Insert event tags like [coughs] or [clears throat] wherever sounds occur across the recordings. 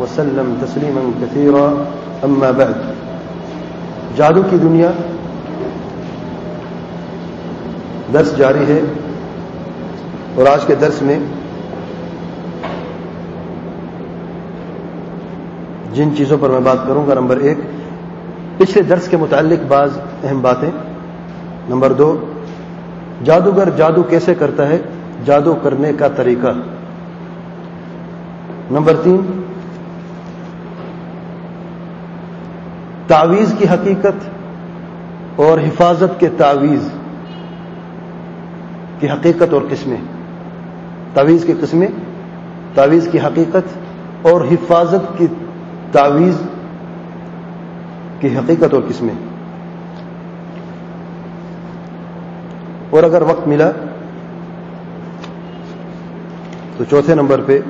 وسلم تسلیما كثيرا اما بعد۔ جادو کی دنیا درس جاری ہے اور آج کے درس میں جن چیزوں پر میں بات کروں گا، نمبر ایک، پچھلے درس کے متعلق بعض اہم باتیں۔ نمبر دو، جادوگر جادو کیسے کرتا ہے؟ جادو کرنے کا طریقہ۔ نمبر تین تعویز کی حقیقت اور حفاظت کے تعویز کی حقیقت اور قسمیں۔ تعویز کی قسمیں تعویز کی حقیقت اور حفاظت کی تعویز کی حقیقت اور قسمیں۔ اور اگر وقت ملا تو چوتھے نمبر پہ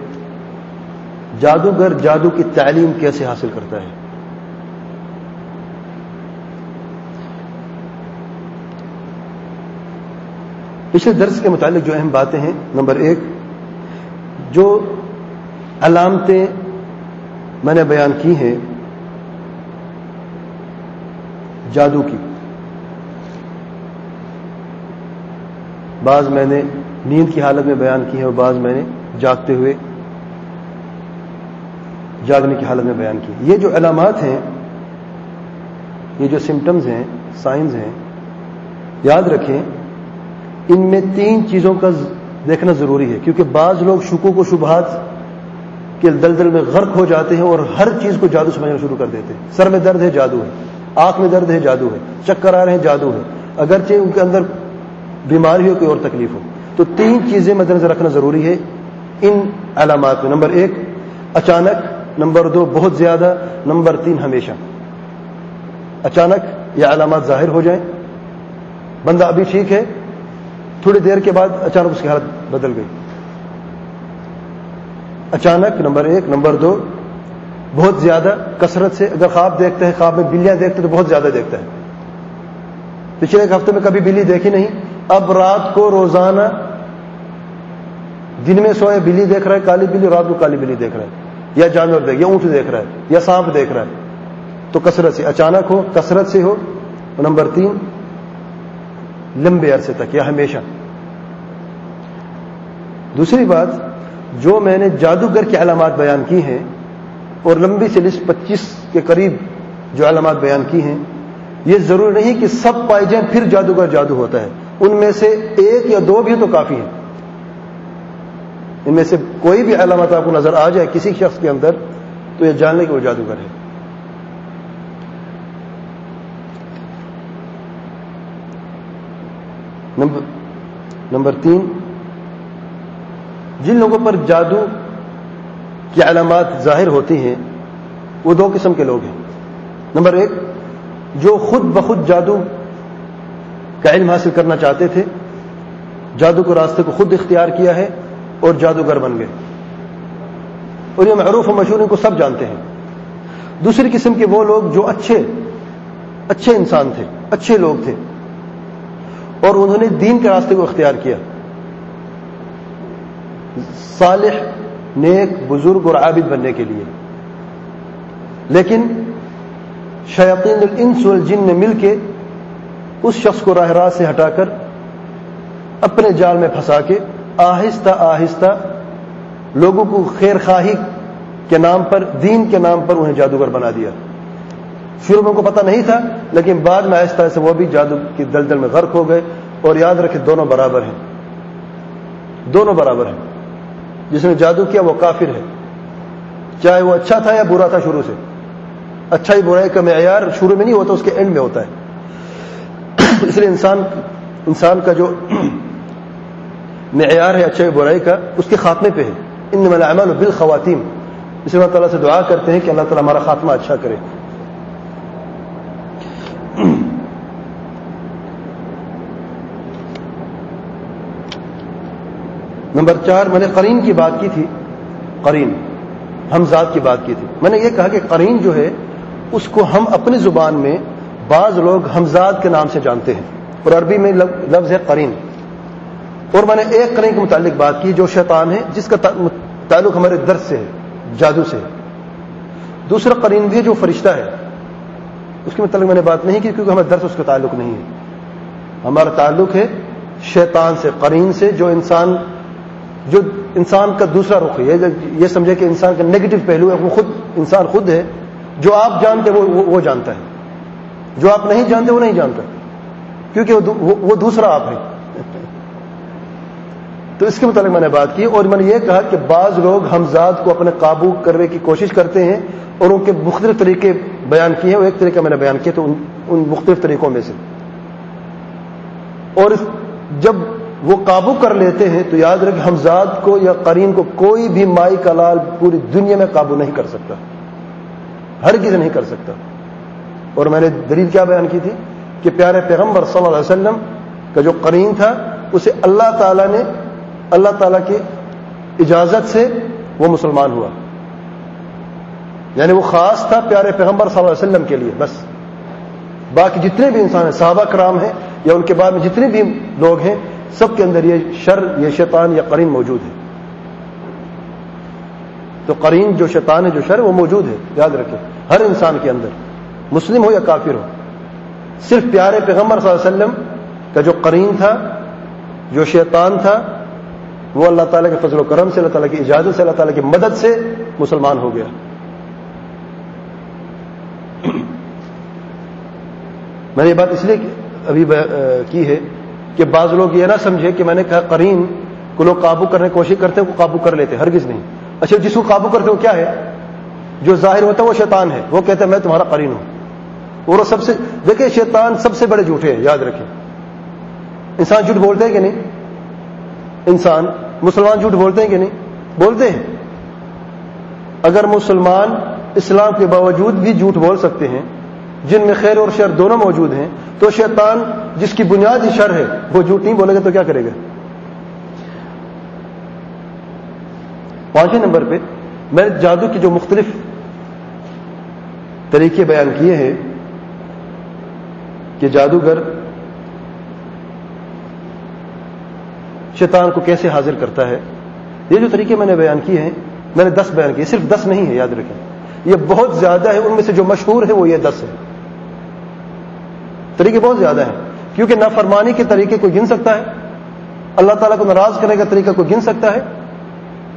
جادوگر جادو کی تعلیم کیسے حاصل کرتا ہے؟ پچھلے درس کے متعلق جو اہم باتیں ہیں، نمبر ایک، جو علامتیں میں نے بیان کی ہیں جادو کی، بعض میں نے نیند کی حالت میں بیان کی ہے اور بعض میں نے جاگتے ہوئے، جاگنے کی حالت میں بیان کی۔ یہ جو علامات ہیں، یہ جو سمٹمز ہیں سائنز ہیں، یاد رکھیں ان میں تین چیزوں کا دیکھنا ضروری ہے، کیونکہ بعض لوگ شکو کو شبہات کے دلدل میں غرق ہو جاتے ہیں اور ہر چیز کو جادو سمجھنا شروع کر دیتے ہیں۔ سر میں درد ہے، جادو ہے۔ آنکھ میں درد ہے، جادو ہے۔ چکر آ رہے ہیں، جادو ہے۔ اگرچہ ان کے اندر بیماری ہو، کوئی اور تکلیف ہو۔ تو تین چیزیں مد نظر رکھنا ضروری ہے ان علامات میں۔ نمبر ایک، اچانک۔ نمبر دو، بہت زیادہ۔ نمبر تین، ہمیشہ۔ اچانک یہ علامات ظاہر ہو جائیں۔ بندہ ابھی ٹھیک ہے تھوڑی دیر کے بعد اچانک اس کی حالت بدل گئی۔ اچانک نمبر ایک، نمبر دو، بہت زیادہ کثرت سے اگر خواب دیکھتے ہیں خواب میں بلیاں دیکھتے تو بہت زیادہ دیکھتا ہے۔ پچھلے ایک ہفتے میں کبھی بلی دیکھی نہیں، اب رات کو روزانہ دن میں سوئے بلی دیکھ رہا ہے، کالی بلی رات کو کالی بلی دیکھ رہا ہے۔ یا جانور دیکھ، یا اونٹ دیکھ رہا ہے، یا سانپ دیکھ رہا ہے۔ تو کثرت سے، اچانک ہو، کثرت سے ہو۔ نمبر تین لمبے عرصے تک یا ہمیشہ۔ دوسری بات، جو میں نے جادوگر کی علامات بیان کی ہیں اور لمبی سے لسٹ پچیس کے قریب جو علامات بیان کی ہیں، یہ ضروری نہیں کہ سب پائے جائیں پھر جادوگر جادو ہوتا ہے۔ ان میں سے ایک یا دو بھی تو کافی ہیں۔ ان میں سے کوئی بھی علامات آپ کو نظر آ جائے کسی شخص کے اندر، تو یہ جاننے کہ وہ جادوگر ہے نمبر نمبر تین، جن لوگوں پر جادو کی علامات ظاہر ہوتی ہیں، وہ دو قسم کے لوگ ہیں. نمبر ایک، جو خود بخود جادو کا علم حاصل کرنا چاہتے تھے، جادو کے راستے کو خود اختیار کیا ہے اور جادوگر بن گئے. اور یہ معروف و مشہور ان کو سب جانتے ہیں. دوسری قسم کے وہ لوگ جو اچھے اچھے انسان تھے، اچھے لوگ تھے اور انہوں نے دین کے راستے کو اختیار کیا۔ صالح، نیک، بزرگ اور عابد بننے کے لیے۔ لیکن شیاطین الانس والجن نے مل کے اس شخص کو راہ راہ سے ہٹا کر اپنے جال میں پھنسا کے آہستہ آہستہ لوگوں کو خیر خواہی کے نام پر، دین کے نام پر انہیں جادوگر بنا دیا۔ شروع میں ان کو پتہ نہیں تھا، لیکن بعد میں آہستہ آہستہ وہ بھی جادو کی دلدل میں غرق ہو گئے اور یاد رکھے دونوں برابر ہیں۔ دونوں برابر ہیں۔ جس نے جادو کیا وہ کافر ہے۔ چاہے وہ اچھا تھا یا برا تھا شروع سے۔ اچھا ہی برائی کا معیار شروع میں نہیں ہوتا، اس کے اینڈ میں ہوتا ہے۔ اس لیے انسان انسان کا جو معیار ہے اچھائی برائی کا، اس کے خاتمے پہ ہے۔ ان ملاعمل بال خواتین اس اللہ تعالیٰ سے دعا کرتے ہیں کہ اللہ تعالیٰ ہمارا خاتمہ اچھا کرے۔ نمبر چار، میں نے قرین کی بات کی تھی۔ قرین حمزاد کی بات کی تھی۔ میں نے یہ کہا کہ قرین جو ہے، اس کو ہم اپنی زبان میں بعض لوگ حمزاد کے نام سے جانتے ہیں۔ اور عربی میں لفظ ہے قرین۔ اور میں نے ایک قرین کے متعلق بات کی جو شیطان ہے، جس کا تعلق ہمارے درد سے ہے، جادو سے ہے۔ دوسرا قرین بھی ہے جو فرشتہ ہے۔ اس کے متعلق میں نے بات نہیں کی کیونکہ ہمارے درد اس کا تعلق نہیں ہے۔ ہمارا تعلق ہے شیطان سے، قرین سے جو انسان جو انسان کا دوسرا رخ ہے، یہ سمجھے کہ انسان کا نیگیٹو پہلو ہے، وہ خود انسان خود ہے، جو آپ جانتے وہ وہ جانتا ہے۔ جو آپ نہیں جانتے وہ نہیں جانتا۔ کیونکہ وہ دوسرا آپ ہے۔ تو اس کے متعلق میں نے بات کی اور میں نے یہ کہا کہ بعض لوگ ہمزاد کو اپنے قابو کرنے کی کوشش کرتے ہیں اور ان کے مختلف طریقے بیان کیے ہیں۔ وہ ایک طریقہ میں نے بیان کیا تو ان مختلف طریقوں میں سے۔ اور جب وہ قابو کر لیتے ہیں تو یاد رکھ حمزاد کو یا قرین کو کوئی بھی مائی کا لال پوری دنیا میں قابو نہیں کر سکتا۔ ہر کسی نہیں کر سکتا۔ اور میں نے دلیل کیا بیان کی تھی کہ پیارے پیغمبر صلی اللہ علیہ وسلم کا جو قرین تھا، اسے اللہ تعالی نے، اللہ تعالی کی اجازت سے وہ مسلمان ہوا۔ یعنی وہ خاص تھا پیارے پیغمبر صلی اللہ علیہ وسلم کے لیے، بس۔ باقی جتنے بھی انسان ہیں، صحابہ کرام ہیں یا ان کے بعد میں جتنے بھی لوگ ہیں سب کے اندر یہ شر، یہ شیطان یا قرین موجود ہے۔ تو قرین جو شیطان ہے، جو شر وہ موجود ہے۔ یاد رکھیں، ہر انسان کے اندر، مسلم ہو یا کافر ہو، صرف پیارے پیغمبر صلی اللہ علیہ وسلم کا جو قرین تھا، جو شیطان تھا، وہ اللہ تعالیٰ کے فضل و کرم سے، اللہ تعالیٰ کی اجازت سے، اللہ تعالیٰ کی مدد سے مسلمان ہو گیا۔ میں نے یہ بات اس لیے ابھی کی ہے کہ بعض لوگ یہ نہ سمجھے کہ میں نے کہا قرین کو لوگ قابو کرنے کی کوشش کرتے ہیں، وہ قابو کر لیتے ہرگز نہیں۔ اچھا جس کو قابو کرتے وہ کیا ہے؟ جو ظاہر ہوتا ہے، وہ شیطان ہے۔ وہ کہتے ہیں میں تمہارا قرین ہوں۔ اور وہ سب سے، دیکھیں، شیطان سب سے بڑے جھوٹے ہیں، یاد رکھیں۔ انسان جھوٹ بولتے ہیں کہ نہیں؟ انسان، مسلمان جھوٹ بولتے ہیں کہ نہیں؟ بولتے ہیں۔ اگر مسلمان اسلام کے باوجود بھی جھوٹ بول سکتے ہیں جن میں خیر اور شر دونوں موجود ہیں، تو شیطان جس کی بنیادی شر ہے، وہ جھوٹ نہیں بولے گا تو کیا کرے گا؟ پانچویں نمبر پہ میں نے جادو کی جو مختلف طریقے بیان کیے ہیں کہ جادوگر شیطان کو کیسے حاضر کرتا ہے، یہ جو طریقے میں نے بیان کیے ہیں، میں نے دس بیان کیے، صرف دس نہیں ہے یاد رکھیں۔ یہ بہت زیادہ ہے، ان میں سے جو مشہور ہے، وہ یہ دس ہے طریقے بہت زیادہ ہیں۔ کیونکہ نافرمانی کے طریقے کو گن سکتا ہے۔ اللہ تعالیٰ کو ناراض کرنے کا طریقہ کو گن سکتا ہے۔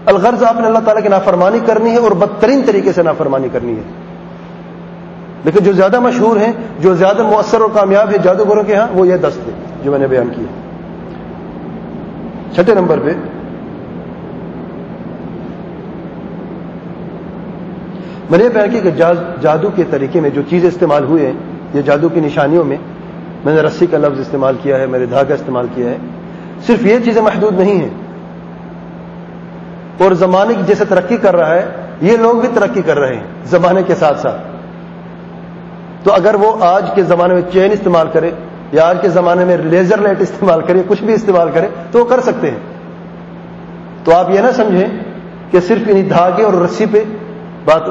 الغرض آپ نے اللہ تعالیٰ کی نافرمانی کرنی ہے اور بدترین طریقے سے نافرمانی کرنی ہے۔ لیکن جو زیادہ مشہور ہیں، جو زیادہ مؤثر اور کامیاب ہے جادوگروں کے ہاں وہ یہ دس تھے جو میں نے بیان کیے۔ چھٹے نمبر پہ۔ میں نے بیان کیا کہ جادو کے طریقے میں جو چیزیں استعمال ہوئے ہیں یہ جادو کی نشانیوں میں میں نے رسی کا لفظ استعمال کیا ہے، میں نے دھاگا استعمال کیا ہے۔ صرف یہ چیزیں محدود نہیں ہیں۔ اور زمانے کی جیسے ترقی کر رہا ہے، یہ لوگ بھی ترقی کر رہے ہیں زمانے کے ساتھ ساتھ۔ تو اگر وہ آج کے زمانے میں چین استعمال کرے یا آج کے زمانے میں لیزر لائٹ استعمال کرے، کچھ بھی استعمال کرے، تو وہ کر سکتے ہیں۔ تو آپ یہ نہ سمجھیں کہ صرف انہیں دھاگے اور رسی پہ بات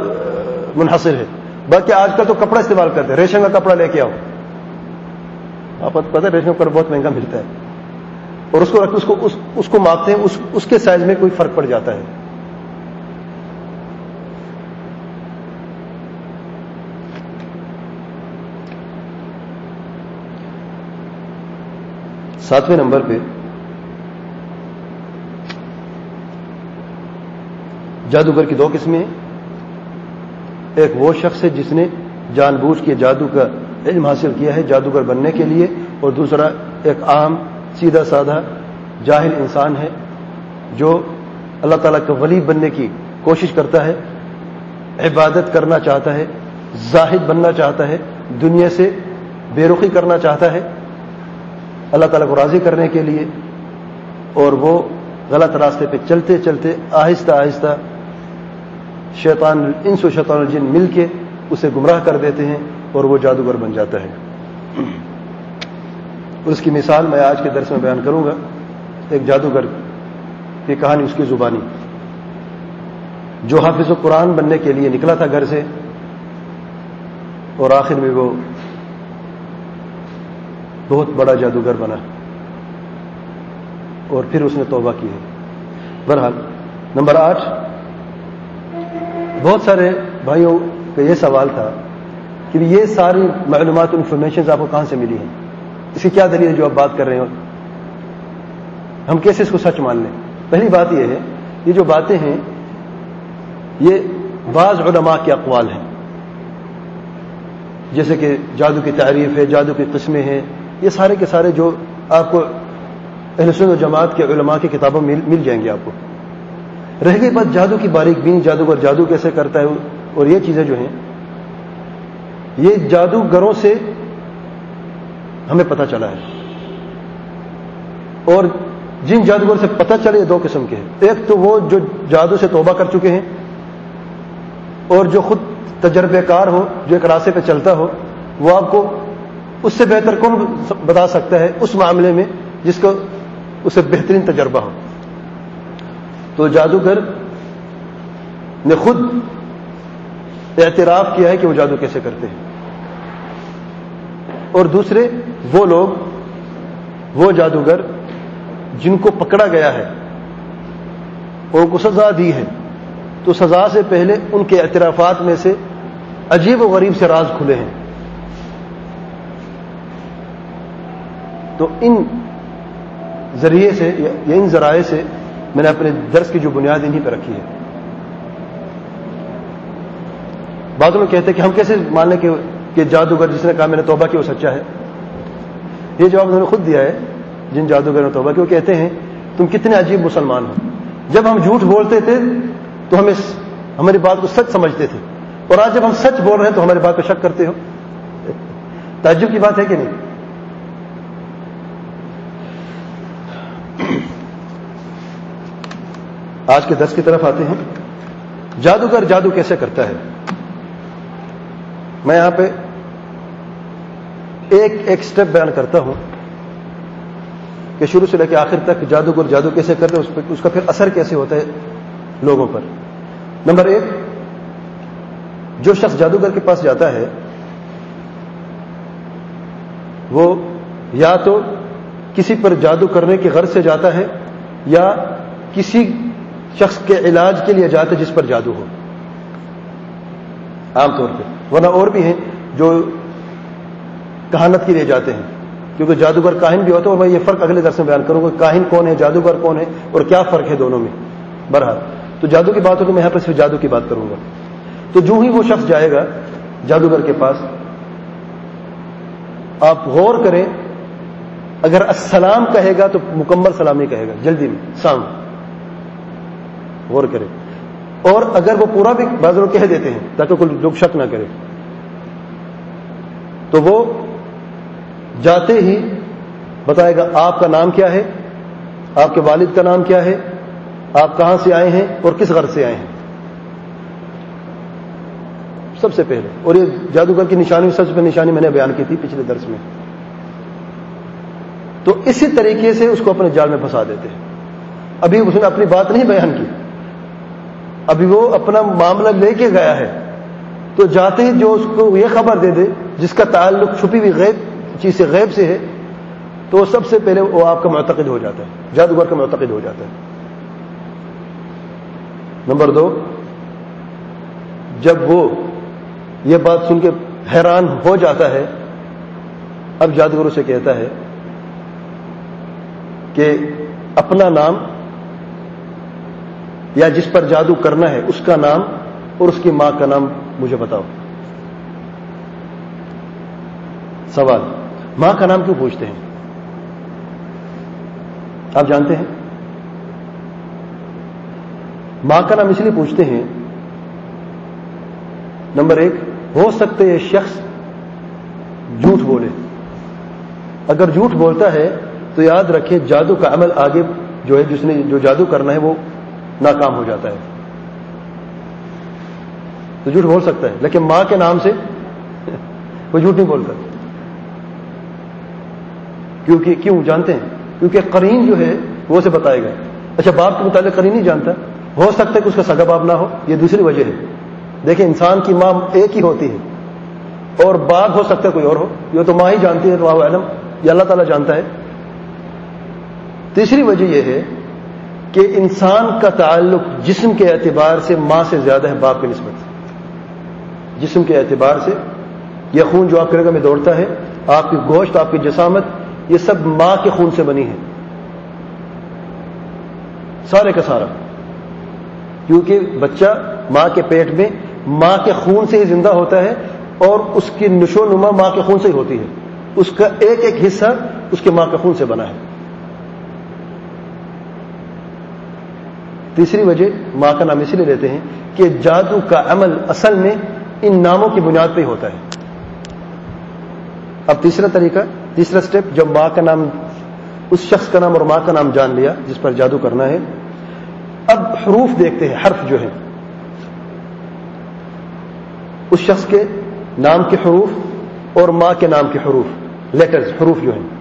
منحصر ہے۔ باقی آج کل تو کپڑا استعمال کرتے ہیں۔ ریشم کا کپڑا لے کے آؤ۔ آپ کو ہے ریشم کا کپڑا بہت مہنگا ملتا ہے۔ اور اس کو اس کو اس, اس کو ماپتے ہیں اس, اس کے سائز میں کوئی فرق پڑ جاتا ہے۔ ساتویں نمبر پہ۔ جادوگر کی دو قسمیں۔ ہیں ایک وہ شخص ہے جس نے جان بوجھ کے جادو کا علم حاصل کیا ہے جادوگر بننے کے لیے، اور دوسرا ایک عام، سیدھا سادہ، جاہل انسان ہے جو اللہ تعالیٰ کا ولی بننے کی کوشش کرتا ہے، عبادت کرنا چاہتا ہے، زاہد بننا چاہتا ہے، دنیا سے بے رخی کرنا چاہتا ہے اللہ تعالیٰ کو راضی کرنے کے لیے، اور وہ غلط راستے پہ چلتے چلتے آہستہ آہستہ شیطان، انس و شیطان الجن مل کے اسے گمراہ کر دیتے ہیں اور وہ جادوگر بن جاتا ہے۔ اور اس کی مثال میں آج کے درس میں بیان کروں گا۔ ایک جادوگر کی کہانی اس کی زبانی۔ جو حافظ و قرآن بننے کے لیے نکلا تھا گھر سے اور آخر میں وہ بہت بڑا جادوگر بنا۔ اور پھر اس نے توبہ کی ہے۔ بہرحال، نمبر آٹھ بہت سارے بھائیوں کا یہ سوال تھا کہ یہ ساری معلومات انفارمیشن آپ کو کہاں سے ملی ہیں؟ اس کی کیا دلیل ہے جو آپ بات کر رہے ہو ہم کیسے اس کو سچ مان لیں؟ پہلی بات یہ ہے، یہ جو باتیں ہیں، یہ بعض علماء کے اقوال ہیں۔ جیسے کہ جادو کی تعریف ہے، جادو کی قسمیں ہیں۔ یہ سارے کے سارے جو آپ کو اہل و جماعت کے علماء کی کتابوں مل جائیں گے آپ کو۔ رہ گئی بات جادو کی باریک بین جادوگر جادو کیسے کرتا ہے؟ اور یہ چیزیں جو ہیں، یہ جادوگروں سے ہمیں پتہ چلا ہے۔ اور جن جادوگر سے پتہ چلے دو قسم کے ہیں۔ ایک تو وہ جو جادو سے توبہ کر چکے ہیں، اور جو خود تجربے کار ہو، جو ایک راستے پہ چلتا ہو، وہ آپ کو اس سے بہتر کون بتا سکتا ہے؟ اس معاملے میں جس کو اسے بہترین تجربہ ہو۔ تو جادوگر نے خود اعتراف کیا ہے کہ وہ جادو کیسے کرتے ہیں۔ اور دوسرے، وہ لوگ، وہ جادوگر جن کو پکڑا گیا ہے، اور کو سزا دی ہے، تو سزا سے پہلے ان کے اعترافات میں سے عجیب و غریب سے راز کھلے ہیں۔ تو ان ذریعے سے یا ان ذرائع سے میں نے اپنے درس کی جو بنیاد انہیں پہ رکھی ہے بعضوں میں کہتے ہیں کہ ہم کیسے مان لیں کہ جادوگر جس نے کہا میں نے توبہ کی وہ سچا ہے؟ یہ جواب انہوں نے خود دیا ہے، جن جادوگر نے توبہ کی، وہ کہتے ہیں، تم کتنے عجیب مسلمان ہو۔ جب ہم جھوٹ بولتے تھے تو ہمیں ہماری بات کو سچ سمجھتے تھے۔ اور آج جب ہم سچ بول رہے ہیں تو ہماری بات کو شک کرتے ہو۔ تعجب کی بات ہے کہ نہیں؟ آج کے درس کی طرف آتے ہیں۔ جادوگر جادو کیسے کرتا ہے؟ میں یہاں پہ ایک ایک سٹیپ بیان کرتا ہوں کہ شروع سے لے کے آخر تک جادوگر جادو کیسے کرتے ہیں، اس کا پھر اثر کیسے ہوتا ہے لوگوں پر۔ نمبر ایک، جو شخص جادوگر کے پاس جاتا ہے، وہ یا تو کسی پر جادو کرنے کی غرض سے جاتا ہے یا کسی شخص کے علاج کے لیے جاتے جس پر جادو ہو۔ عام طور پہ۔ ورنہ اور بھی ہیں جو کہانت کے لیے جاتے ہیں۔ کیونکہ جادوگر کاہن بھی ہوتا ہے اور میں یہ فرق اگلے درس میں بیان کروں گا۔ کاہن کون ہے؟ جادوگر کون ہے؟ اور کیا فرق ہے دونوں میں؟ بہرحال تو جادو کی بات ہو تو میں یہاں پر صرف جادو کی بات کروں گا۔ تو جو ہی وہ شخص جائے گا جادوگر کے پاس، آپ غور کریں، اگر السلام کہے گا تو مکمل سلامی کہے گا، جلدی میں سام غور کرے۔ اور اگر وہ پورا بھی بازاروں کہہ دیتے ہیں، تاکہ کوئی لوگ شک نہ کرے۔ تو وہ جاتے ہی بتائے گا، آپ کا نام کیا ہے؟ آپ کے والد کا نام کیا ہے؟ آپ کہاں سے آئے ہیں؟ اور کس غرض سے آئے ہیں؟ سب سے پہلے۔ اور یہ جادوگر کی نشانی، سب سے پہلے نشانی میں نے بیان کی تھی پچھلے درس میں۔ تو اسی طریقے سے اس کو اپنے جال میں پھنسا دیتے ہیں۔ ابھی اس نے اپنی بات نہیں بیان کی۔ ابھی وہ اپنا معاملہ لے کے گیا ہے، تو جاتے ہی جو اس کو یہ خبر دے دے، جس کا تعلق چھپی ہوئی غیب، چیز سے غیب سے ہے، تو سب سے پہلے وہ آپ کا معتقد ہو جاتا ہے، جادوگر کا معتقد ہو جاتا ہے۔ نمبر دو، جب وہ یہ بات سن کے حیران ہو جاتا ہے، اب جادوگروں سے کہتا ہے کہ اپنا نام یا جس پر جادو کرنا ہے، اس کا نام اور اس کی ماں کا نام مجھے بتاؤ۔ سوال، ماں کا نام کیوں پوچھتے ہیں؟ آپ جانتے ہیں؟ ماں کا نام اس لیے پوچھتے ہیں، نمبر ایک، ہو سکتے یہ شخص جھوٹ بولے۔ اگر جھوٹ بولتا ہے تو یاد رکھے جادو کا عمل آگے جو ہے، جس نے جو جادو کرنا ہے، وہ ناکام ہو جاتا ہے۔ تو جھوٹ بول سکتا ہے، لیکن ماں کے نام سے وہ جھوٹ نہیں بولتا کیونکہ، کیوں جانتے ہیں؟ کیونکہ کریم جو ہے، وہ اسے بتائے گا۔ اچھا باپ کے متعلق کریم نہیں جانتا۔ ہو سکتا ہے کہ اس کا سگا باپ نہ ہو، یہ دوسری وجہ ہے۔ دیکھیں، انسان کی ماں ایک ہی ہوتی ہے۔ اور باپ ہو سکتا ہے کوئی اور ہو۔ یہ تو ماں ہی جانتی ہے علم یہ اللہ تعالیٰ جانتا ہے۔ تیسری وجہ یہ ہے کہ انسان کا تعلق جسم کے اعتبار سے ماں سے زیادہ ہے، باپ کی نسبت سے۔ جسم کے اعتبار سے یہ خون جو آپ کے رگا میں دوڑتا ہے، آپ کی گوشت، آپ کی جسامت، یہ سب ماں کے خون سے بنی ہے۔ سارے کا سارا۔ کیونکہ بچہ ماں کے پیٹ میں ماں کے خون سے ہی زندہ ہوتا ہے اور اس کی نشو نما ماں کے خون سے ہی ہوتی ہے۔ اس کا ایک ایک حصہ اس کے ماں کے خون سے بنا ہے۔ تیسری وجہ ماں کا نام اسی لیے لیتے ہیں کہ جادو کا عمل اصل میں ان ناموں کی بنیاد پہ ہوتا ہے۔ اب تیسرا طریقہ، تیسرا سٹیپ جب ماں کا نام، اس شخص کا نام اور ماں کا نام جان لیا، جس پر جادو کرنا ہے۔ اب حروف دیکھتے ہیں، حرف جو ہے اس شخص کے نام کے حروف اور ماں کے نام کے حروف لیٹرز حروف جو ہیں۔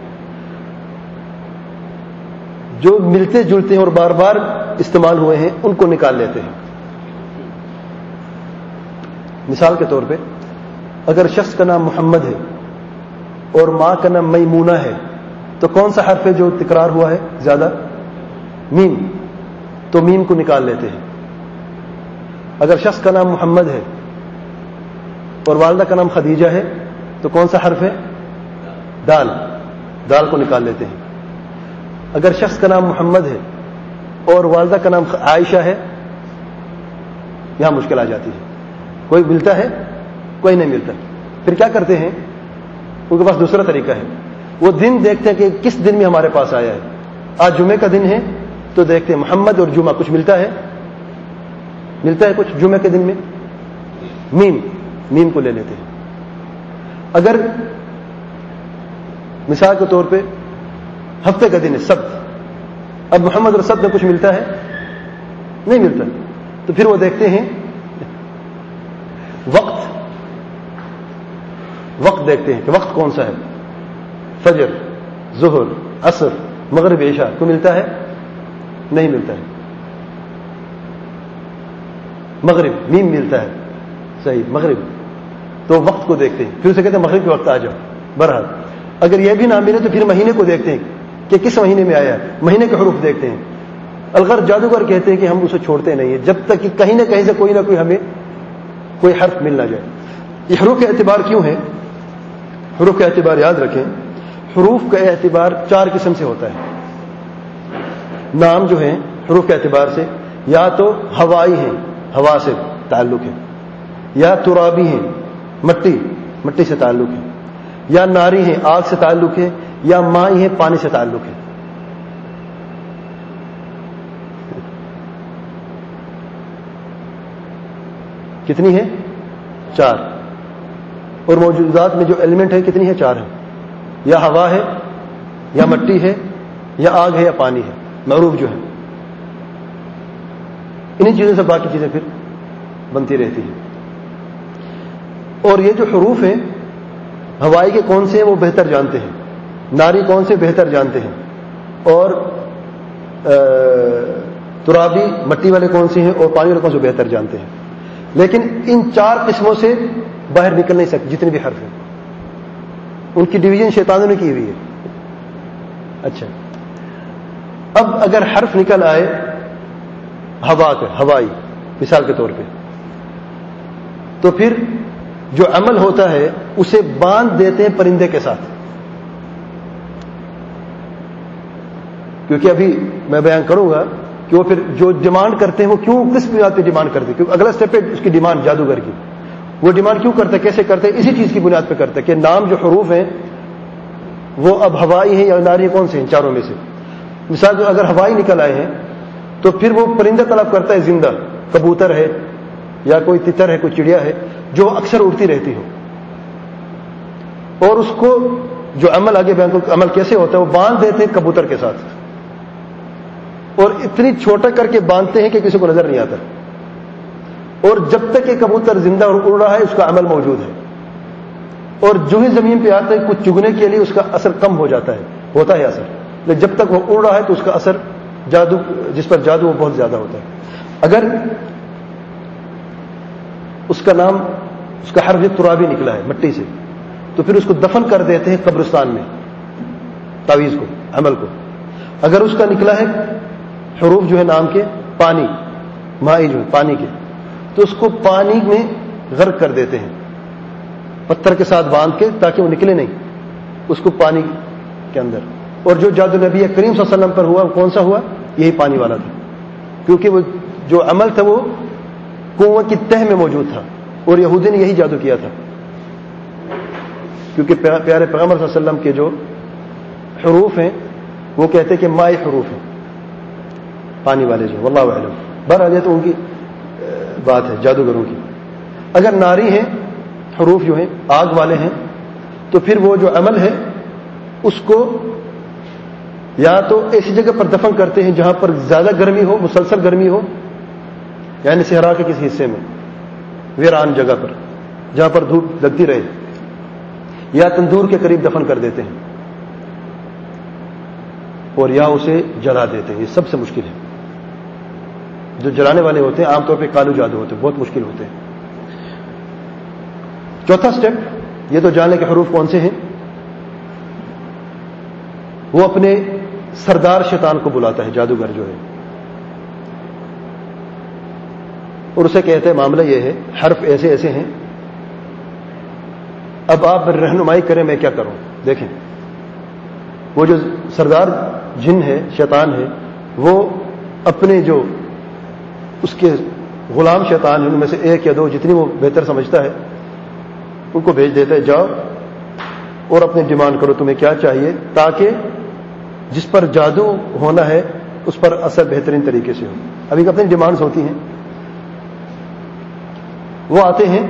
جو ملتے جلتے ہیں اور بار بار استعمال ہوئے ہیں، ان کو نکال لیتے ہیں۔ مثال کے طور پہ، اگر شخص کا نام محمد ہے اور ماں کا نام میمونہ ہے، تو کون سا حرف ہے جو تکرار ہوا ہے؟ زیادہ میم۔ تو میم کو نکال لیتے ہیں۔ اگر شخص کا نام محمد ہے اور والدہ کا نام خدیجہ ہے، تو کون سا حرف ہے؟ دال۔ دال کو نکال لیتے ہیں۔ اگر شخص کا نام محمد ہے اور والدہ کا نام عائشہ ہے، یہاں مشکل آ جاتی ہے۔ کوئی ملتا ہے، کوئی نہیں ملتا۔ پھر کیا کرتے ہیں؟ ان کے پاس دوسرا طریقہ ہے۔ وہ دن دیکھتے ہیں کہ کس دن میں ہمارے پاس آیا ہے۔ آج جمعے کا دن ہے، تو دیکھتے ہیں محمد اور جمعہ کچھ ملتا ہے۔ ملتا ہے کچھ جمعے کے دن میں؟ میم میم کو لے لیتے ہیں۔ اگر مثال کے طور پہ ہفتے کا دن ہے، سب۔ اب محمد اور سب میں کچھ ملتا ہے؟ نہیں ملتا۔ تو پھر وہ دیکھتے ہیں۔ وقت۔ وقت دیکھتے ہیں کہ وقت کون سا ہے؟ فجر، ظہر، عصر، مغرب، عشاء۔ کو ملتا ہے؟ نہیں ملتا ہے۔ مغرب نیم ملتا ہے۔ صحیح، مغرب۔ تو وقت کو دیکھتے ہیں۔ پھر اسے کہتے ہیں مغرب کے وقت آ جاؤ۔ بہرحال، اگر یہ بھی نہ ملے تو پھر مہینے کو دیکھتے ہیں۔ کہ کس مہینے میں آیا ہے؟ مہینے کے حروف دیکھتے ہیں۔ الغر جادوگر کہتے ہیں کہ ہم اسے چھوڑتے نہیں ہیں، جب تک کہ کہیں نہ کہیں سے کوئی نہ کوئی ہمیں کوئی حرف مل نہ جائے۔ یہ حروف کا اعتبار کیوں ہے حروف کا اعتبار یاد رکھیں۔ حروف کا اعتبار چار قسم سے ہوتا ہے۔ نام جو ہیں، حروف کے اعتبار سے، یا تو ہوائی ہیں، ہوا سے تعلق ہے یا ترابی ہیں، مٹی مٹی سے تعلق ہے یا ناری ہیں، آگ سے تعلق ہے یا مائی ہیں پانی سے تعلق ہے۔ کتنی ہے؟ چار۔ اور موجودات میں جو ایلیمنٹ ہے، کتنی ہے؟ چار ہے۔ یا ہوا ہے، یا مٹی ہے، یا آگ ہے، یا پانی ہے۔ معروف جو ہے۔ انہیں چیزوں سے باقی چیزیں پھر بنتی رہتی ہیں۔ اور یہ جو حروف ہیں، ہوائی کے کون سے ہیں، وہ بہتر جانتے ہیں۔ ناری کون سے بہتر جانتے ہیں اور ترابی مٹی والے کون سے ہیں اور پانی والے کون سے بہتر جانتے ہیں؟ لیکن ان چار قسموں سے باہر نکل نہیں سکتے، جتنے بھی حرف ہیں۔ ان کی ڈویژن شیطانوں نے کی ہوئی ہے۔ اچھا۔ اب اگر حرف نکل آئے، ہوا کا، ہوائی، مثال کے طور پہ۔ تو پھر جو عمل ہوتا ہے، اسے باندھ دیتے ہیں پرندے کے ساتھ۔ کیونکہ ابھی میں بیان کروں گا کہ وہ پھر جو ڈیمانڈ کرتے ہیں وہ کیوں کس بنیاد پہ ڈیمانڈ کرتے کیونکہ اگلا اسٹیپ ہے اس کی ڈیمانڈ جادوگر کی۔ وہ ڈیمانڈ کیوں کرتے کیسے کرتے اسی چیز کی بنیاد پہ کرتے کہ نام جو حروف ہیں، وہ اب ہوائی ہیں یا ناری کون سے ہیں؟ چاروں میں سے۔ مثال جو اگر ہوائی نکل آئے ہیں، تو پھر وہ پرندہ طلب کرتا ہے، زندہ۔ کبوتر ہے یا کوئی تتر ہے، کوئی چڑیا ہے، جو اکثر اڑتی رہتی ہو۔ اور اس کو جو عمل، آگے بینک عمل کیسے ہوتا ہے، وہ باندھ دیتے ہیں کبوتر کے ساتھ۔ اتنی چھوٹا کر کے باندھتے ہیں کہ کسی کو نظر نہیں آتا۔ اور جب تک یہ کبوتر زندہ اور اڑ رہا ہے، اس کا عمل موجود ہے۔ اور جو ہی زمین پہ آتا ہے، کچھ چگنے کے لیے اس کا اثر کم ہو جاتا ہے، ہوتا ہے اثر۔ لیکن جب تک وہ اڑ رہا ہے، تو اس کا اثر جادو، جس پر جادو وہ بہت زیادہ ہوتا ہے۔ اگر اس کا نام، اس کا حرف ترابی نکلا ہے مٹی سے، تو پھر اس کو دفن کر دیتے ہیں قبرستان میں، تعویذ کو، عمل کو۔ اگر اس کا نکلا ہے حروف جو ہے نام کے، پانی مائی جو ہے پانی کے۔ تو اس کو پانی میں غرق کر دیتے ہیں۔ پتھر کے ساتھ باندھ کے تاکہ وہ نکلے نہیں۔ اس کو پانی کے اندر۔ اور جو جادو نبی کریم صلی اللہ علیہ وسلم پر ہوا وہ کون سا ہوا؟ یہی پانی والا تھا۔ کیونکہ وہ جو عمل تھا، وہ کنواں کی تہ میں موجود تھا۔ اور یہودی نے یہی جادو کیا تھا۔ کیونکہ پیارے پیغمبر صلی اللہ علیہ وسلم کے جو حروف ہیں، وہ کہتے کہ مائع حروف ہیں۔ پانی والے جو واللہ علم بر آ جائے تو ان کی بات ہے، جادوگروں کی۔ اگر ناری ہیں، حروف جو ہیں، آگ والے ہیں، تو پھر وہ جو عمل ہے، اس کو یا تو ایسی جگہ پر دفن کرتے ہیں جہاں پر زیادہ گرمی ہو، مسلسل گرمی ہو یعنی صحرا کے کسی حصے میں، ویران جگہ پر، جہاں پر دھوپ لگتی رہے۔ یا تندور کے قریب دفن کر دیتے ہیں، اور یا اسے جلا دیتے ہیں۔ یہ سب سے مشکل ہے۔ جو جلانے والے ہوتے ہیں، عام طور پہ کالو جادو ہوتے ہیں، بہت مشکل ہوتے ہیں۔ چوتھا سٹیپ یہ تو جاننے کے حروف کون سے ہیں؟ وہ اپنے سردار شیطان کو بلاتا ہے، جادوگر جو ہے۔ اور اسے کہتے ہیں، معاملہ یہ ہے، حرف ایسے ایسے ہیں۔ اب آپ رہنمائی کریں، میں کیا کروں؟ دیکھیں، وہ جو سردار جن ہے، شیطان ہے، وہ اپنے جو اس کے غلام شیطان ان میں سے ایک یا دو جتنی وہ بہتر سمجھتا ہے، ان کو بھیج دیتا ہے، جاؤ اور اپنی ڈیمانڈ کرو تمہیں کیا چاہیے، تاکہ جس پر جادو ہونا ہے، اس پر اثر بہترین طریقے سے ہو۔ ابھی اپنی ڈیمانڈز ہوتی ہیں۔ وہ آتے ہیں۔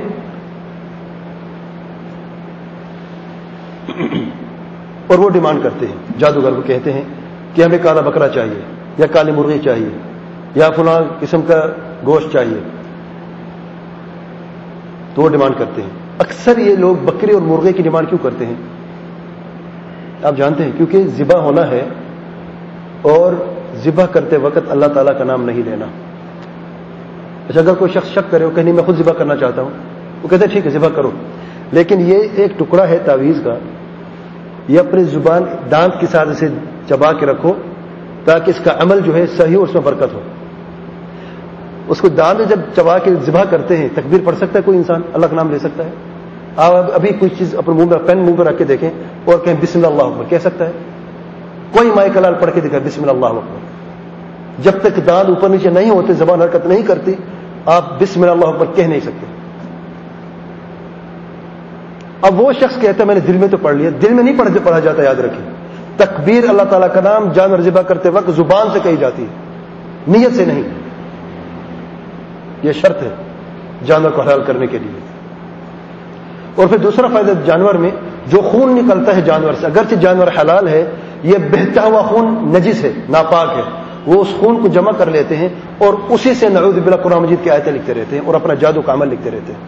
اور وہ ڈیمانڈ کرتے ہیں۔ جادوگر کو کہتے ہیں کہ ہمیں کالا بکرا چاہیے یا کالی مرغی چاہیے۔ یا فلاں قسم کا گوشت چاہیے تو وہ ڈیمانڈ کرتے ہیں۔ اکثر یہ لوگ بکری اور مرغے کی ڈیمانڈ کیوں کرتے ہیں؟ آپ جانتے ہیں، کیونکہ ذبح ہونا ہے اور ذبح کرتے وقت اللہ تعالیٰ کا نام نہیں لینا۔ اچھا اگر کوئی شخص شک کرے، وہ کہیں میں خود ذبح کرنا چاہتا ہوں۔ وہ کہتے ہیں ٹھیک ہے، ذبح کرو۔ لیکن یہ ایک ٹکڑا ہے تعویذ کا۔ یہ اپنی زبان دانت کے ساتھ اسے چبا کے رکھو تاکہ اس کا عمل جو ہے صحیح اور اس میں برکت ہو۔ اس کو دانت جب چبا کے ذبح کرتے ہیں، تکبیر پڑھ سکتا ہے کوئی انسان؟ اللہ کا نام لے سکتا ہے۔ آپ ابھی کوئی چیز اپنے منہ میں، پین منہ پہ رکھ کے دیکھیں اور کہیں بسم اللہ اکبر کہہ سکتا ہے۔ کوئی مائی کلال پڑھ کے دکھا بسم اللہ اکبر۔ جب تک دانت اوپر نیچے نہیں ہوتے، زبان حرکت نہیں کرتی، آپ بسم اللہ اکبر کہہ نہیں سکتے۔ اب وہ شخص کہتا ہے، میں نے دل میں تو پڑھ لیا، دل میں نہیں پڑھ پڑھا جاتا، یاد رکھیں۔ تکبیر اللہ تعالیٰ کا نام جانور ذبح کرتے وقت زبان سے کہی جاتی ہے، نیت سے نہیں۔ یہ شرط ہے جانور کو حلال کرنے کے لیے۔ اور پھر دوسرا فائدہ جانور میں، جو خون نکلتا ہے جانور سے، اگرچہ جانور حلال ہے، یہ بہتا ہوا خون نجس ہے، ناپاک ہے۔ وہ اس خون کو جمع کر لیتے ہیں اور اسی سے نعوذ بلا قرآن مجید کی آیتیں لکھتے رہتے ہیں اور اپنا جادو کا عمل لکھتے رہتے ہیں۔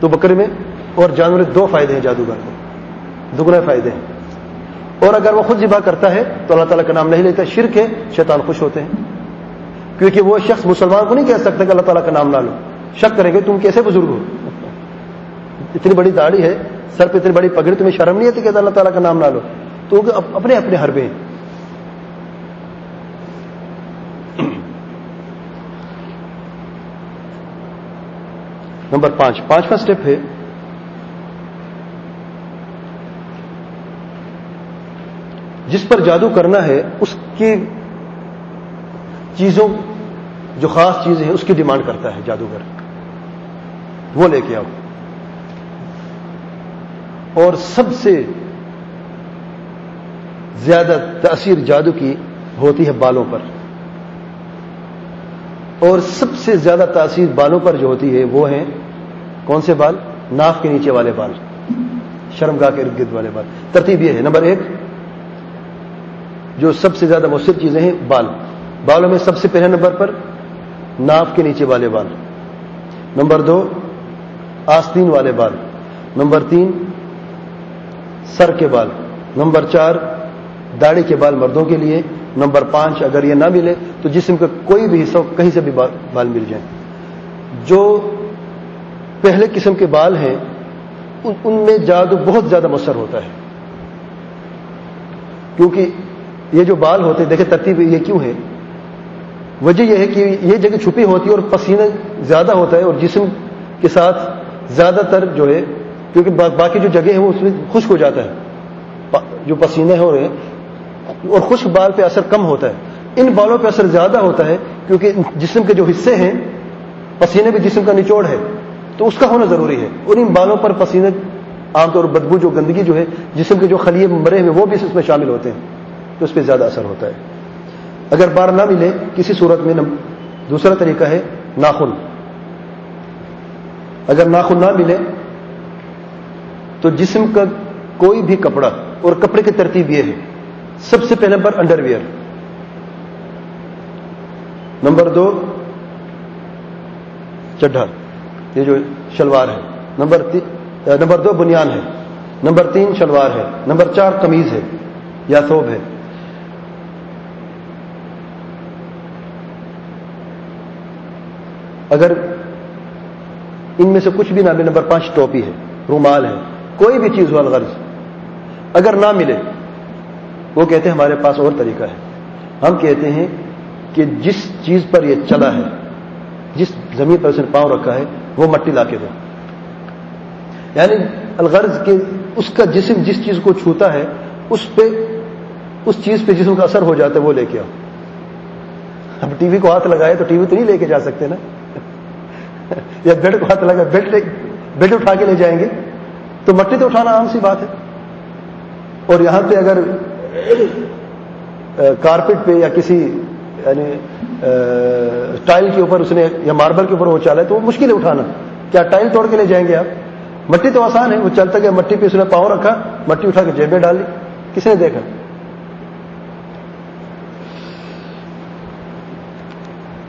تو بکرے میں، اور جانور دو فائدے ہیں جادوگر کو۔ دگنے فائدے ہیں۔ اور اگر وہ خود ذبح کرتا ہے، تو اللہ تعالیٰ کا نام نہیں لیتا، شرک ہے، شیطان خوش ہوتے ہیں۔ کیونکہ وہ شخص مسلمان کو نہیں کہہ سکتا کہ اللہ تعالیٰ کا نام نہ لو۔ شک کریں گے تم کیسے بزرگ ہو؟ اتنی بڑی داڑھی ہے، سر پہ اتنی بڑی پگڑی، تمہیں شرم نہیں آتی کہ اللہ تعالیٰ کا نام نہ لو؟ تو اپنے اپنے حربے ہیں۔ [clears throat] نمبر پانچ۔ پانچواں اسٹیپ ہے۔ جس پر جادو کرنا ہے، اس کی چیزوں جو خاص چیزیں ہیں، اس کی ڈیمانڈ کرتا ہے جادوگر۔ وہ لے کے آؤ۔ اور سب سے زیادہ تاثیر جادو کی ہوتی ہے بالوں پر۔ اور سب سے زیادہ تاثیر بالوں پر جو ہوتی ہے، وہ ہیں کون سے بال؟ ناف کے نیچے والے بال۔ شرم گاہ کے ارد گرد والے بال۔ ترتیب یہ ہے۔ نمبر ایک، جو سب سے زیادہ مؤثر چیزیں ہیں، بال۔ بالوں میں سب سے پہلے نمبر پر ناف کے نیچے والے بال۔ نمبر دو، آستین والے بال۔ نمبر تین، سر کے بال۔ نمبر چار، داڑھی کے بال مردوں کے لیے۔ نمبر پانچ، اگر یہ نہ ملے تو جسم کا کوئی بھی حصہ کہیں سے بھی بال مل جائیں۔ جو پہلے قسم کے بال ہیں ان میں جادو بہت زیادہ مؤثر ہوتا ہے۔ کیونکہ یہ جو بال ہوتے، دیکھیں ترتیب یہ کیوں ہے؟ وجہ یہ ہے کہ یہ جگہ چھپی ہوتی ہے اور پسینہ زیادہ ہوتا ہے اور جسم کے ساتھ زیادہ تر جو ہے، کیونکہ باقی جو جگہ ہے وہ اس میں خشک ہو جاتا ہے۔ جو پسینے ہو رہے ہیں، اور خشک بال پہ اثر کم ہوتا ہے۔ ان بالوں پہ اثر زیادہ ہوتا ہے کیونکہ جسم کے جو حصے ہیں، پسینے بھی جسم کا نچوڑ ہے۔ تو اس کا ہونا ضروری ہے۔ اور ان بالوں پر پسینے عام طور پر بدبو جو گندگی جو ہے، جسم کے جو خلیے مرے ہوئے، وہ بھی اس میں شامل ہوتے ہیں۔ تو اس پہ زیادہ اثر ہوتا ہے۔ اگر بار نہ ملے کسی صورت میں دوسرا طریقہ ہے ناخن۔ اگر ناخن نہ ملے تو جسم کا کوئی بھی کپڑا اور کپڑے کی ترتیب یہ ہے۔ سب سے پہلے نمبر انڈر ویئر نمبر دو، چڈھا۔ یہ جو شلوار ہے۔ نمبر نمبر دو، بنیان ہے۔ نمبر تین، شلوار ہے۔ نمبر چار، قمیض ہے یا تھوب ہے۔ اگر ان میں سے کچھ بھی نہ ملے نمبر پانچ ٹوپی ہے، رومال ہے، کوئی بھی چیز ہو الغرض، اگر نہ ملے، وہ کہتے ہیں ہمارے پاس اور طریقہ ہے۔ ہم کہتے ہیں کہ جس چیز پر یہ چلا ہے، جس زمین پر اس نے پاؤں رکھا ہے، وہ مٹی لا کے دو۔ یعنی الغرض کے اس کا جسم جس چیز کو چھوتا ہے، اس پہ، اس چیز پہ جسم کا اثر ہو جاتا ہے، وہ لے کے آؤ۔ اب ٹی وی کو ہاتھ لگائے تو ٹی وی تو نہیں لے کے جا سکتے نا؟ یا بیڈ کو ہاتھ لگائے بیڈ بیڈ اٹھا کے لے جائیں گے، تو مٹی تو اٹھانا عام سی بات ہے۔ اور یہاں پہ اگر کارپیٹ پہ یا کسی یعنی ٹائل کے اوپر اس نے، یا ماربل کے اوپر وہ چالا ہے تو وہ مشکل ہے اٹھانا۔ کیا ٹائل توڑ کے لے جائیں گے آپ؟ مٹی تو آسان ہے، وہ چلتا گیا، مٹی پہ اس نے پاؤں رکھا، مٹی اٹھا کے جیب میں ڈال لی۔ کس نے دیکھا؟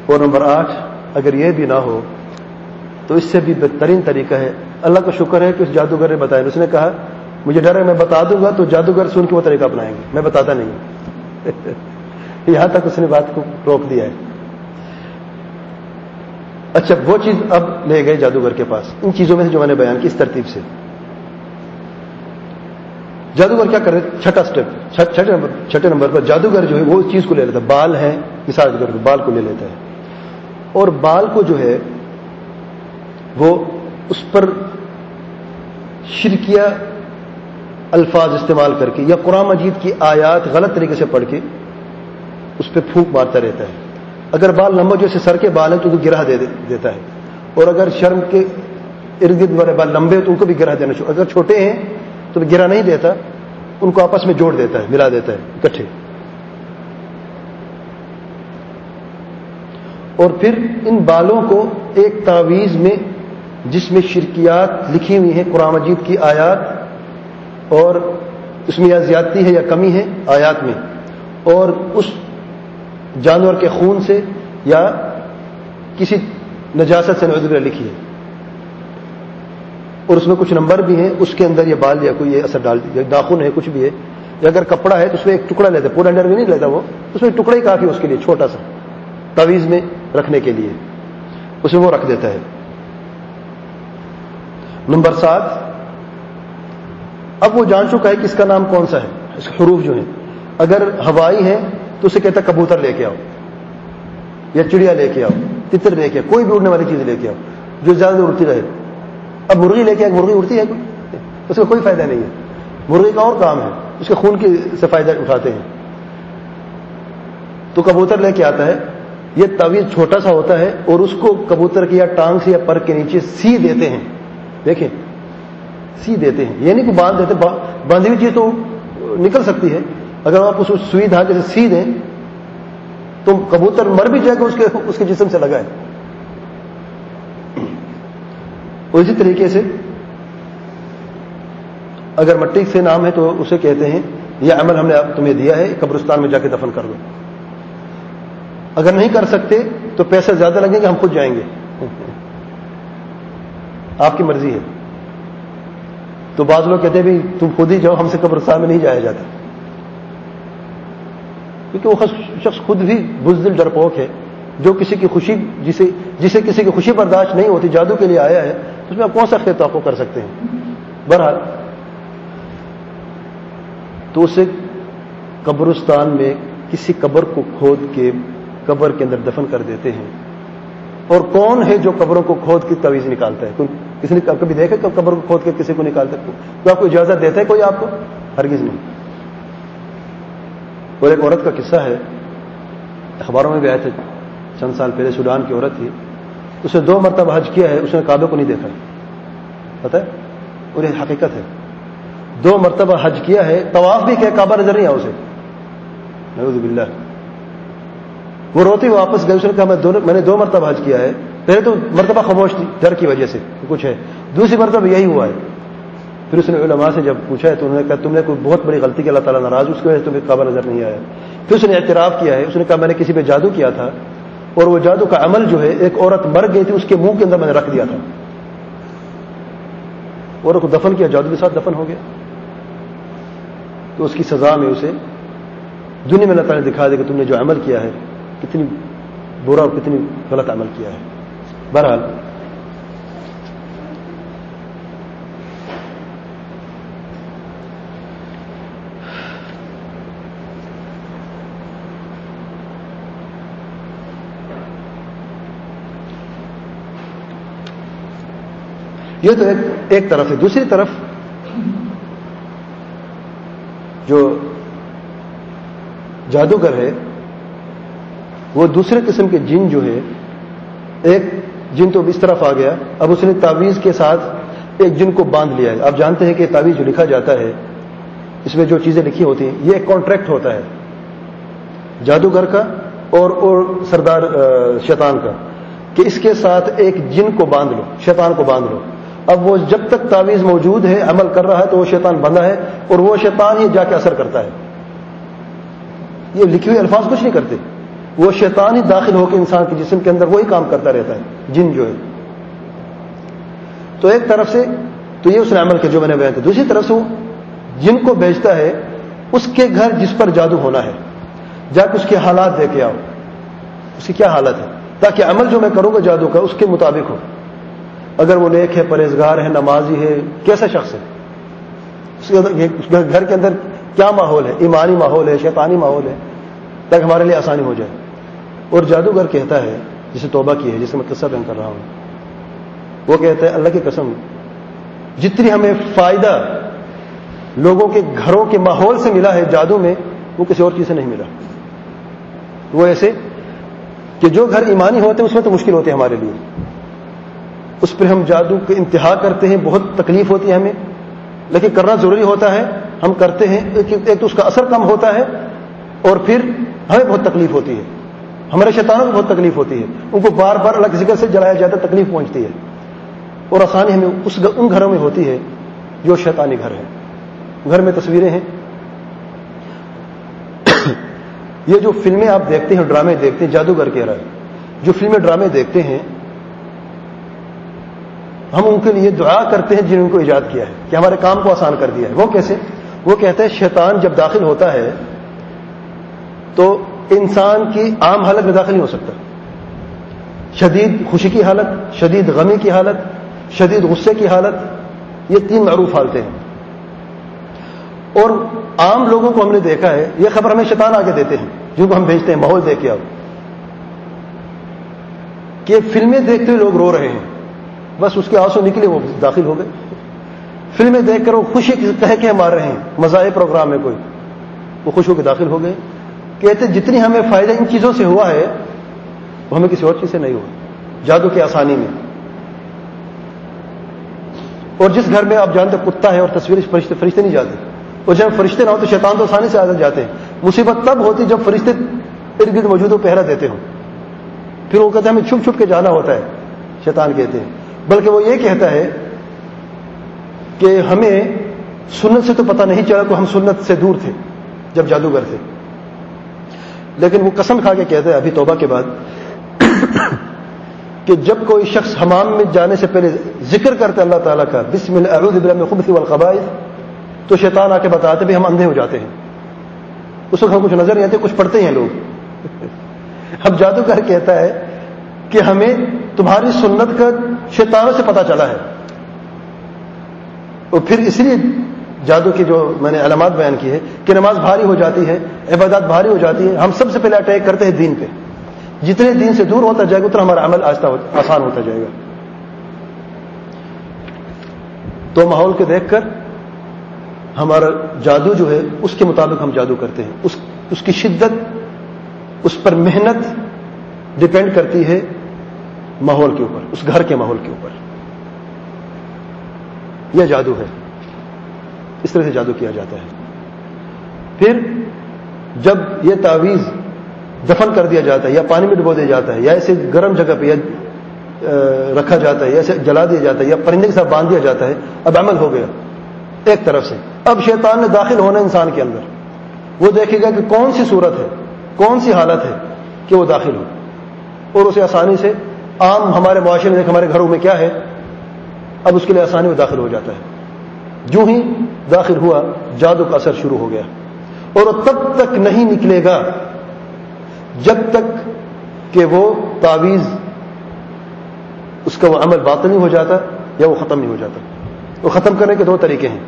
اور نمبر آٹھ، اگر یہ بھی نہ ہو تو اس سے بھی بہترین طریقہ ہے۔ اللہ کا شکر ہے کہ اس جادوگر نے بتایا۔ اس نے کہا، مجھے ڈر ہے، میں بتا دوں گا تو جادوگر سن کے وہ طریقہ اپنائیں گے۔ میں بتاتا نہیں [laughs] یہاں تک اس نے بات کو روک دیا ہے۔ اچھا وہ چیز اب لے گئے جادوگر کے پاس۔ ان چیزوں میں سے جو میں نے بیان کی اس ترتیب سے۔ جادوگر کیا کر رہے؟ چھٹا اسٹیپ چھٹے نمبر چھٹے نمبر پر جادوگر جو ہے وہ چیز کو لے لیتا ہے۔ بال ہے، مثال کے بال کو لے لیتا ہے۔ اور بال کو جو ہے وہ اس پر شرکیہ الفاظ استعمال کر کے یا قرآن مجید کی آیات غلط طریقے سے پڑھ کے اس پہ پھونک مارتا رہتا ہے۔ اگر بال لمبا جیسے سر کے بال ہیں تو گرہ دے دیتا ہے۔ اور اگر شرم کے ارد گرد والے بال لمبے تو ان کو بھی گرہ دینا چاہیے۔ اگر چھوٹے ہیں تو گرا نہیں دیتا، ان کو آپس میں جوڑ دیتا ہے، ملا دیتا ہے، اکٹھے۔ اور پھر ان بالوں کو ایک تعویذ میں جس میں شرکیات لکھی ہوئی ہیں قرآن مجید کی آیات، اور اس میں یا زیادتی ہے یا کمی ہے آیات میں، اور اس جانور کے خون سے یا کسی نجاست سے نوزر لکھی ہے۔ اور اس میں کچھ نمبر بھی ہیں، اس کے اندر یہ بال یا کوئی یہ اثر ڈال دیا ناخن ہے، کچھ بھی ہے، یا اگر کپڑا ہے تو اس میں ایک ٹکڑا لیتا ہے، پورا انڈر بھی نہیں لیتا وہ، اس میں ٹکڑا ہی کافی اس کے لیے، چھوٹا سا تویز میں رکھنے کے لیے، اس میں وہ رکھ دیتا ہے۔ نمبر سات۔ اب وہ جان چکا ہے کہ اس کا نام کون سا ہے۔ اس کے حروف جو ہیں۔ اگر ہوائی ہے تو اسے کہتا کبوتر لے کے آؤ۔ یا چڑیا لے کے آؤ۔ تتر لے کے آؤ۔ کوئی بھی اڑنے والی چیز لے کے آؤ۔ جو زیادہ اڑتی رہے۔ اب مرغی لے کے آئے، مرغی اڑتی ہے اس کا کوئی فائدہ نہیں ہے۔ مرغی کا اور کام ہے۔ اس کے خون کی سے فائدہ اٹھاتے ہیں۔ تو کبوتر لے کے آتا ہے۔ یہ تویز چھوٹا سا ہوتا ہے اور اس کو کبوتر کی یا ٹانگ سے یا پر کے نیچے سی دیتے ہیں۔ دیکھیں، سی دیتے ہیں۔ یہ نہیں کہ باندھ دیتے باندھی ہوئی چیز تو نکل سکتی ہے۔ اگر آپ اس سوئی دھاگے سے سی دیں، تو کبوتر مر بھی جائے گا، اس کے اس کے جسم سے لگائے اسی طریقے سے، اگر مٹی سے نام ہے تو اسے کہتے ہیں، یہ عمل ہم نے تمہیں دیا ہے، قبرستان میں جا کے دفن کر دو۔ اگر نہیں کر سکتے، تو پیسے زیادہ لگیں گے، ہم خود جائیں گے۔ آپ کی مرضی ہے۔ تو بعض لوگ کہتے ہیں بھائی، تم خود ہی جاؤ ہم سے قبرستان میں نہیں جایا جاتا۔ کیونکہ وہ شخص خود بھی بزدل ڈرپوک ہے۔ جو کسی کی خوشی جسے جسے کسی کی خوشی برداشت نہیں ہوتی، جادو کے لیے آیا ہے، تو اس میں آپ کون سا خیر توقع کر سکتے ہیں؟ بہرحال، تو اسے قبرستان میں کسی قبر کو کھود کے قبر کے اندر دفن کر دیتے ہیں۔ اور کون ہے جو قبروں کو کھود کی تویز نکالتا ہے؟ کسی نے کبھی دیکھا کہ قبر کو کھود کے کسی کو نکالتا ہے تو آپ کو اجازت دیتا ہے کوئی آپ کو؟ ہرگز نہیں۔ اور ایک عورت کا قصہ ہے۔ اخباروں میں بھی آئے تھے چند سال پہلے سوڈان کی عورت تھی۔ اس نے دو مرتبہ حج کیا ہے، اس نے کعبے کو نہیں دیکھا۔ پتہ ہے؟ اور یہ حقیقت ہے۔ دو مرتبہ حج کیا ہے، طواف بھی کیا، کعبہ نظر نہیں آیا اسے۔ نعوذ باللہ۔ وہ روتی واپس گئے، اس نے کہا، میں میں نے دو مرتبہ حج کیا ہے۔ پہلے تو مرتبہ خاموش تھی، ڈر کی وجہ سے کچھ ہے۔ دوسری مرتبہ یہی ہوا ہے۔ پھر اس نے علماء سے جب پوچھا ہے تو انہوں نے کہا، تم نے کوئی بہت بڑی غلطی کی، اللہ تعالیٰ ناراض، اس کی وجہ سے تمہیں کعبہ نظر نہیں آیا۔ پھر اس نے اعتراف کیا ہے، اس نے کہا، میں نے کسی پہ جادو کیا تھا اور وہ جادو کا عمل جو ہے، ایک عورت مر گئی تھی، اس کے منہ کے اندر میں نے رکھ دیا تھا۔ اور کو دفن کیا، جادو کے ساتھ دفن ہو گیا۔ تو اس کی سزا میں اسے دنیا میں اللہ تعالیٰ نے دکھا دیا کہ تم نے جو عمل کیا ہے، کتنی برا اور کتنی غلط عمل کیا ہے۔ بہرحال یہ تو ایک ایک طرف ہے۔ دوسری طرف جو جادوگر ہے، وہ دوسرے قسم کے جن جو ہے، ایک جن تو اس طرف آ گیا، اب اس نے تعویذ کے ساتھ ایک جن کو باندھ لیا ہے۔ آپ جانتے ہیں کہ تعویذ جو لکھا جاتا ہے، اس میں جو چیزیں لکھی ہوتی ہیں، یہ ایک کانٹریکٹ ہوتا ہے۔ جادوگر کا اور اور سردار شیطان کا کہ اس کے ساتھ ایک جن کو باندھ لو، شیطان کو باندھ لو۔ اب وہ جب تک تعویذ موجود ہے، عمل کر رہا ہے، تو وہ شیطان بندہ ہے اور وہ شیطان ہی جا کے اثر کرتا ہے۔ یہ لکھے ہوئے الفاظ کچھ نہیں کرتے۔ وہ شیطان ہی داخل ہو کے انسان کے جسم کے اندر وہی کام کرتا رہتا ہے، جن جو ہے تو ایک طرف سے تو یہ اس نے عمل کیا جو میں نے بیان کیا، دوسری طرف سے وہ جن کو بیچتا ہے، اس کے گھر جس پر جادو ہونا ہے، جا کے اس کے حالات دے کے آؤ۔ اس کی کیا حالت ہے؟ تاکہ عمل جو میں کروں گا، جادو کا، اس کے مطابق ہو۔ اگر وہ نیک ہے، پرہیزگار ہے، نمازی ہے، کیسا شخص ہے؟ اس گھر کے اندر کیا ماحول ہے؟ ایمانی ماحول ہے، شیطانی ماحول ہے، تاکہ ہمارے لیے آسانی ہو جائے۔ اور جادوگر کہتا ہے، جسے توبہ کی ہے، جسے میں قصہ بیان کر رہا ہوں۔ وہ کہتا ہے، اللہ کی قسم، جتنی ہمیں فائدہ لوگوں کے گھروں کے ماحول سے ملا ہے جادو میں، وہ کسی اور چیز سے نہیں ملا۔ وہ ایسے کہ جو گھر ایمانی ہوتے ہیں، اس میں تو مشکل ہوتے ہیں ہمارے لیے۔ اس پہ ہم جادو کا انتہا کرتے ہیں، بہت تکلیف ہوتی ہے ہمیں۔ لیکن کرنا ضروری ہوتا ہے، ہم کرتے ہیں ایک تو اس کا اثر کم ہوتا ہے اور پھر ہمیں بہت تکلیف ہوتی ہے۔ ہمارے شیطانوں کو بہت تکلیف ہوتی ہے۔ ان کو بار بار الگ ذکر سے جلایا جاتا تکلیف پہنچتی ہے۔ اور آسانی ہمیں اس ان گھروں میں ہوتی ہے جو شیطانی گھر ہے گھر میں تصویریں ہیں۔ [coughs] یہ جو فلمیں آپ دیکھتے ہیں ڈرامے دیکھتے ہیں، جادوگر کہہ رہا ہے۔ جو فلمیں ڈرامے دیکھتے ہیں، ہم ان کے لیے دعا کرتے ہیں جنہوں کو ایجاد کیا ہے کہ ہمارے کام کو آسان کر دیا ہے۔ وہ کیسے؟ وہ کہتے ہیں، شیطان جب داخل ہوتا ہے تو انسان کی عام حالت میں داخل نہیں ہو سکتا۔ شدید خوشی کی حالت، شدید غمی کی حالت، شدید غصے کی حالت، یہ تین معروف حالتیں ہیں۔ اور عام لوگوں کو ہم نے دیکھا ہے، یہ خبر ہمیں شیطان آگے دیتے ہیں جن کو ہم بھیجتے ہیں، ماحول دیکھ کے آؤ۔ کہ فلمیں دیکھتے ہوئے لوگ رو رہے ہیں، بس اس کے آنسو نکلے، وہ داخل ہو گئے۔ فلمیں دیکھ کر وہ خوشی کہہ کے مار رہے ہیں مزاح پروگرام میں کوئی، وہ خوش ہو کے داخل ہو گئے۔ کہتے جتنی ہمیں فائدہ ان چیزوں سے ہوا ہے، وہ ہمیں کسی اور چیز سے نہیں ہوا۔ جادو کی آسانی میں۔ اور جس گھر میں آپ جانتے کتا ہے اور تصویر فرشتے فرشتے نہیں جاتے۔ اور جب فرشتے نہ ہو تو شیطان تو آسانی سے آ جاتے ہیں۔ مصیبت تب ہوتی جب فرشتے ارد گرد موجود ہو پہرا دیتے ہوں۔ پھر وہ کہتے ہیں، ہمیں چھپ چھپ کے جانا ہوتا ہے، شیطان کہتے ہیں۔ بلکہ وہ یہ کہتا ہے کہ ہمیں سنت سے تو پتہ نہیں چلا کہ ہم سنت سے دور تھے، جب جادوگر تھے۔ لیکن وہ قسم کھا کے کہتے ہیں، ابھی توبہ کے بعد، کہ جب کوئی شخص حمام میں جانے سے پہلے ذکر کرتے اللہ تعالیٰ کا، بسم اللہ، اعوذ باللہ من خبث والقبائث تو شیطان آ کے بتاتے بھی ہم اندھے ہو جاتے ہیں۔ اس وقت ہم کچھ نظر نہیں آتے، کچھ پڑھتے ہیں لوگ۔ اب جادوگر کہتا ہے کہ ہمیں تمہاری سنت کا شیطانوں سے پتا چلا ہے۔ اور پھر اس لیے جادو کی جو میں نے علامات بیان کی ہے کہ نماز بھاری ہو جاتی ہے، عبادات بھاری ہو جاتی ہے، ہم سب سے پہلے اٹیک کرتے ہیں دین پہ۔ جتنے دین سے دور ہوتا جائے گا، اتنا ہمارا عمل آہستہ آسان ہوتا جائے گا۔ تو ماحول کو دیکھ کر ہمارا جادو جو ہے، اس کے مطابق ہم جادو کرتے ہیں۔ اس اس کی شدت، اس پر محنت ڈپینڈ کرتی ہے ماحول کے اوپر، اس گھر کے ماحول کے اوپر۔ یہ جادو ہے۔ اس طرح سے جادو کیا جاتا ہے۔ پھر جب یہ تعویذ دفن کر دیا جاتا ہے یا پانی میں ڈبو دیا جاتا ہے یا ایسے گرم جگہ پہ یا رکھا جاتا ہے یا ایسے جلا دیا جاتا ہے یا پرندے کے ساتھ باندھ دیا جاتا ہے، اب عمل ہو گیا ایک طرف سے۔ اب شیطان نے داخل ہونا انسان کے اندر۔ وہ دیکھے گا کہ کون سی صورت ہے، کون سی حالت ہے کہ وہ داخل ہو۔ اور اسے آسانی سے، عام ہمارے معاشرے میں ہمارے گھروں میں کیا ہے، اب اس کے لیے آسانی میں داخل ہو جاتا ہے۔ جو ہی داخل ہوا، جادو کا اثر شروع ہو گیا۔ اور وہ تب تک نہیں نکلے گا جب تک کہ وہ تعویذ، اس کا وہ عمل باطنی نہیں ہو جاتا یا وہ ختم نہیں ہو جاتا۔ وہ ختم کرنے کے دو طریقے ہیں۔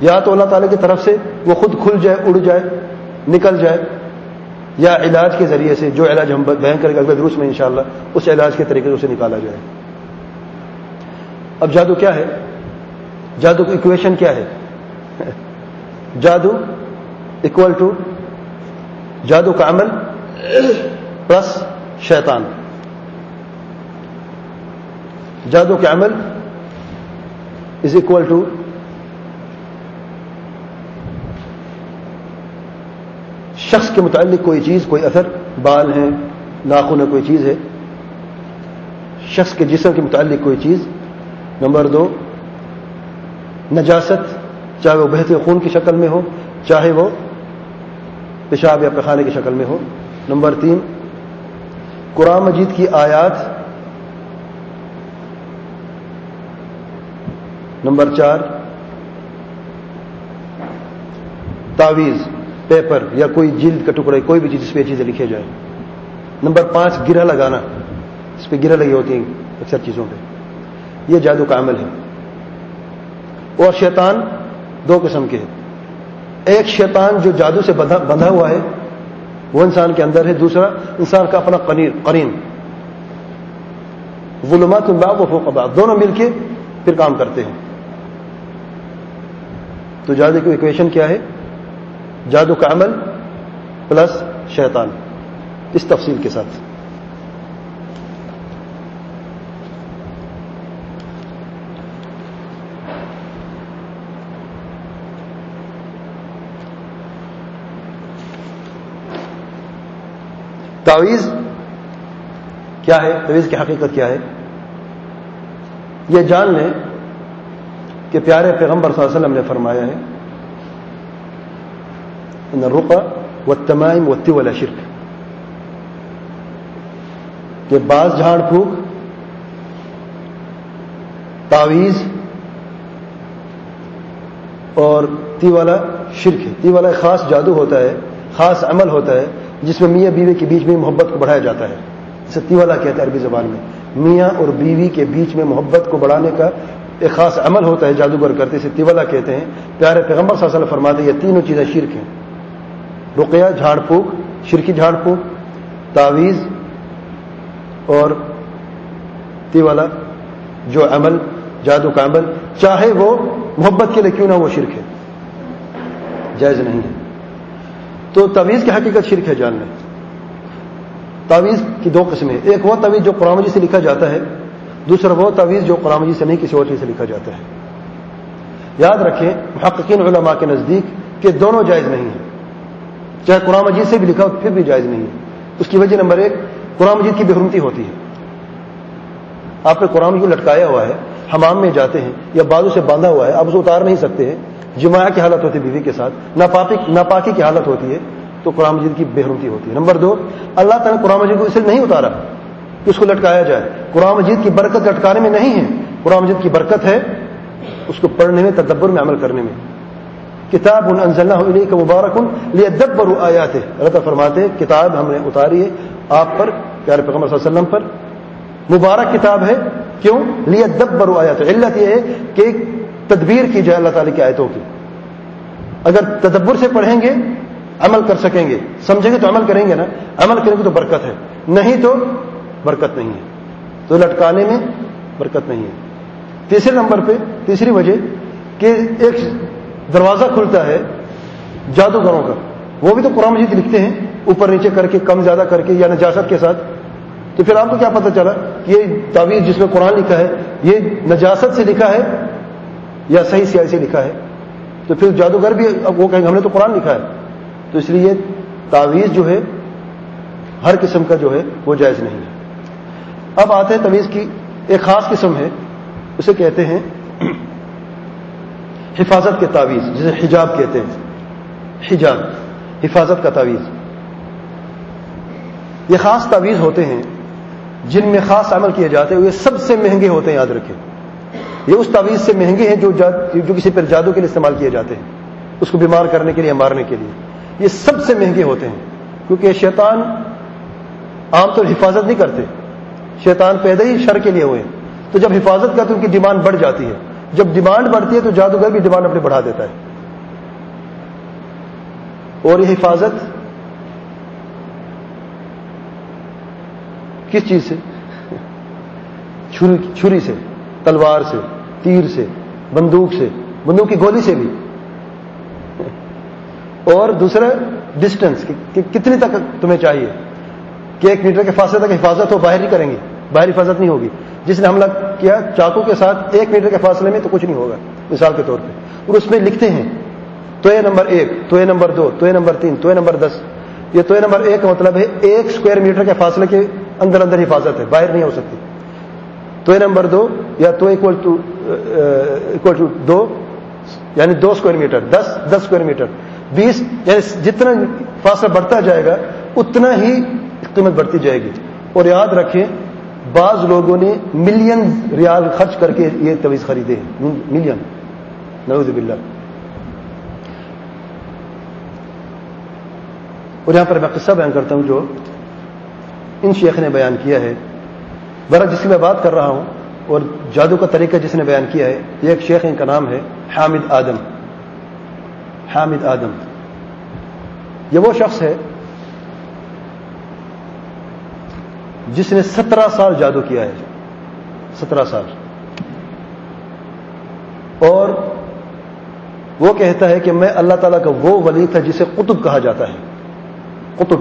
یا تو اللہ تعالی کی طرف سے وہ خود کھل جائے، اڑ جائے، نکل جائے، یا علاج کے ذریعے سے جو علاج ہم بیان کریں گے اگلے دروس میں انشاءاللہ، اس علاج کے طریقے سے اسے نکالا جائے۔ اب جادو کیا ہے؟ جادو کی اکویشن کیا ہے؟ [laughs] جادو اکول ٹو جادو کا عمل پلس شیطان. جادو کے عمل از اکول ٹو شخص کے متعلق کوئی چیز، کوئی اثر، بال ہے ناخن ہے کوئی چیز ہے، شخص کے جسم کے متعلق کوئی چیز، نمبر دو، نجاست چاہے وہ بہتے خون کی شکل میں ہو، چاہے وہ پیشاب یا پخانے کی شکل میں ہو۔ نمبر تین، قرآن مجید کی آیات۔ نمبر چار تعویز پیپر یا کوئی جلد کا ٹکڑا کوئی بھی چیز اس پہ یہ چیزیں لکھے جائیں۔ نمبر پانچ، گرہ لگانا۔ اس پہ گرہ لگی ہوتی ہیں اکثر چیزوں پہ۔ یہ جادو کا عمل ہے۔ اور شیطان دو قسم کے ہیں۔ ایک شیطان جو جادو سے بندھا ہوا ہے، وہ انسان کے اندر ہے۔ دوسرا، انسان کا اپنا قرین۔ ظلمات اللہ و فوق دونوں مل کے پھر کام کرتے ہیں۔ تو جادو کی اکویشن کیا ہے؟ جادو کا عمل پلس شیطان۔ اس تفصیل کے ساتھ۔ تعویذ کیا ہے؟ تعویذ کی حقیقت کیا ہے؟ یہ جان لیں کہ پیارے پیغمبر صلی اللہ علیہ وسلم نے فرمایا ہے، ان الرقى والتمائم والتول شرک کہ بعض جھاڑ پھونک تعویز اور تی والا شرک ہے۔ تی والا خاص جادو ہوتا ہے، خاص عمل ہوتا ہے جس میں میاں بیوی کے بیچ میں محبت کو بڑھایا جاتا ہے۔ جسے والا کہتے ہیں عربی زبان میں، میاں اور بیوی کے بیچ میں محبت کو بڑھانے کا ایک خاص عمل ہوتا ہے، جادوگر کرتے اسے تیولا کہتے ہیں، پیارے پیغمبر صلی اللہ علیہ وسلم فرماتے ہیں، یہ تینوں چیزیں شرک ہیں۔ رقیہ، جھاڑ پھونک، شرکی جھاڑ پھونک تعویز اور تیوالا جو عمل، جادو کا عمل، چاہے وہ محبت کے لیے کیوں نہ وہ شرک ہے۔ جائز نہیں ہے۔ تو تعویز کی حقیقت شرک ہے جاننا تعویز کی دو قسمیں، ایک وہ تعویذ جو قرآن مجید سے لکھا جاتا ہے، دوسرا وہ تعویذ جو قرآن مجید سے نہیں، کسی اور چیز سے لکھا جاتا ہے۔ یاد رکھیں، محققین علماء کے نزدیک کہ دونوں جائز نہیں ہیں۔ چاہے قرآن مجید سے بھی لکھا ہو، پھر بھی جائز نہیں ہے۔ اس کی وجہ نمبر ایک، قرآن مجید کی بےحرمتی ہوتی ہے۔ آپ نے قرآن مجید لٹکایا ہوا ہے حمام میں جاتے ہیں یا بازو سے باندھا ہوا ہے، آپ اسے اتار نہیں سکتے ہیں۔ جماع کی حالت ہوتی ہے بیوی کے ساتھ، ناپاکی کی حالت ہوتی ہے تو قرآن مجید کی بےحرمتی ہوتی ہے۔ نمبر دو، اللہ تعالیٰ نے قرآن مجید کو اسے نہیں اتارا کہ اس کو لٹکایا جائے۔ قرآن مجید کی برکت لٹکانے میں نہیں ہے۔ قرآن مجید کی برکت ہے اس کو پڑھنے میں، تدبر میں، عمل کرنے میں۔ کتاب ان انزلہ علیہ کا مبارک ان لیے دبر آیات اللہ فرماتے کتاب ہم نے اتاری ہے آپ پر، پیارے پیغمبر صلی اللہ علیہ وسلم پر۔ مبارک کتاب ہے کیوں؟ لیے دبر آیات علت یہ ہے کہ تدبیر کی جائے اللہ تعالیٰ کی آیتوں کی۔ اگر تدبر سے پڑھیں گے، عمل کر سکیں گے۔ سمجھیں گے تو عمل کریں گے نا۔ عمل کریں گے تو برکت ہے۔ نہیں تو برکت نہیں ہے۔ تو لٹکانے میں برکت نہیں ہے۔ تیسرے نمبر پہ، تیسری وجہ کہ ایک دروازہ کھلتا ہے جادوگروں کا۔ وہ بھی تو قرآن مجید لکھتے ہیں، اوپر نیچے کر کے، کم زیادہ کر کے، یا نجاست کے ساتھ تو پھر آپ کو کیا پتہ چلا یہ تعویذ جس میں قرآن لکھا ہے، یہ نجاست سے لکھا ہے یا صحیح سیاسی سے لکھا ہے؟ تو پھر جادوگر بھی وہ کہیں گے، ہم نے تو قرآن لکھا ہے۔ تو اس لیے تعویذ جو ہے، ہر قسم کا جو ہے، وہ جائز نہیں ہے۔ اب آتے ہیں تعویذ کی ایک خاص قسم ہے، اسے کہتے ہیں حفاظت کے تعویذ، جسے حجاب کہتے ہیں۔ حجاب، حفاظت کا تعویذ۔ یہ خاص تعویذ ہوتے ہیں جن میں خاص عمل کیے جاتے ہیں یہ سب سے مہنگے ہوتے ہیں، یاد رکھیں۔ یہ اس تعویذ سے مہنگے ہیں جو جو کسی پر جادو کے لیے استعمال کیے جاتے ہیں، اس کو بیمار کرنے کے لیے، مارنے کے لیے۔ یہ سب سے مہنگے ہوتے ہیں، کیونکہ شیطان عام طور حفاظت نہیں کرتے۔ شیطان پیدا ہی شر کے لیے ہوئے تو جب حفاظت کرتے ان کی ڈیمانڈ بڑھ جاتی ہے۔ جب ڈیمانڈ بڑھتی ہے تو جادوگر بھی ڈیمانڈ اپنے بڑھا دیتا ہے۔ اور یہ حفاظت کس چیز سے؟ چھری سے، تلوار سے، تیر سے، بندوق سے، بندوق کی گولی سے بھی۔ اور دوسرا ڈسٹینس کتنی تک تمہیں چاہیے؟ کہ ایک میٹر کے فاصلے تک حفاظت ہو، باہر نہیں کریں گے، باہر حفاظت نہیں ہوگی۔ جس نے حملہ کیا، چاقو کے ساتھ ایک میٹر کے فاصلے میں تو کچھ نہیں ہوگا، مثال کے طور پہ۔ اور اس میں لکھتے ہیں تو نمبر ایک تو نمبر دو تو نمبر تین تو نمبر دس۔ یہ تو نمبر ایک کا مطلب ہے، ایک اسکوائر میٹر کے فاصلے کے اندر اندر حفاظت ہے، باہر نہیں ہو سکتی۔ تو اے نمبر دو، یا تو اکول ٹو اکول ٹو دو یعنی دو اسکوائر میٹر دس دس اسکوائر میٹر بیس یعنی جتنا فاصلہ بڑھتا جائے گا، اتنا ہی قیمت بڑھتی جائے گی۔ اور یاد رکھیں، بعض لوگوں نے ملین ریال خرچ کر کے یہ طویز خریدے ملین نوز باللہ۔ اور یہاں پر میں قصہ بیان کرتا ہوں جو ان شیخ نے بیان کیا ہے۔ برا جس کی میں بات کر رہا ہوں اور جادو کا طریقہ جس نے بیان کیا ہے، یہ ایک شیخ ان کا نام ہے حامد آدم۔ حامد آدم۔ یہ وہ شخص ہے جس نے سترہ سال جادو کیا ہے۔ سترہ سال۔ اور وہ کہتا ہے کہ میں اللہ تعالیٰ کا وہ ولی تھا جسے قطب کہا جاتا ہے۔ قطب۔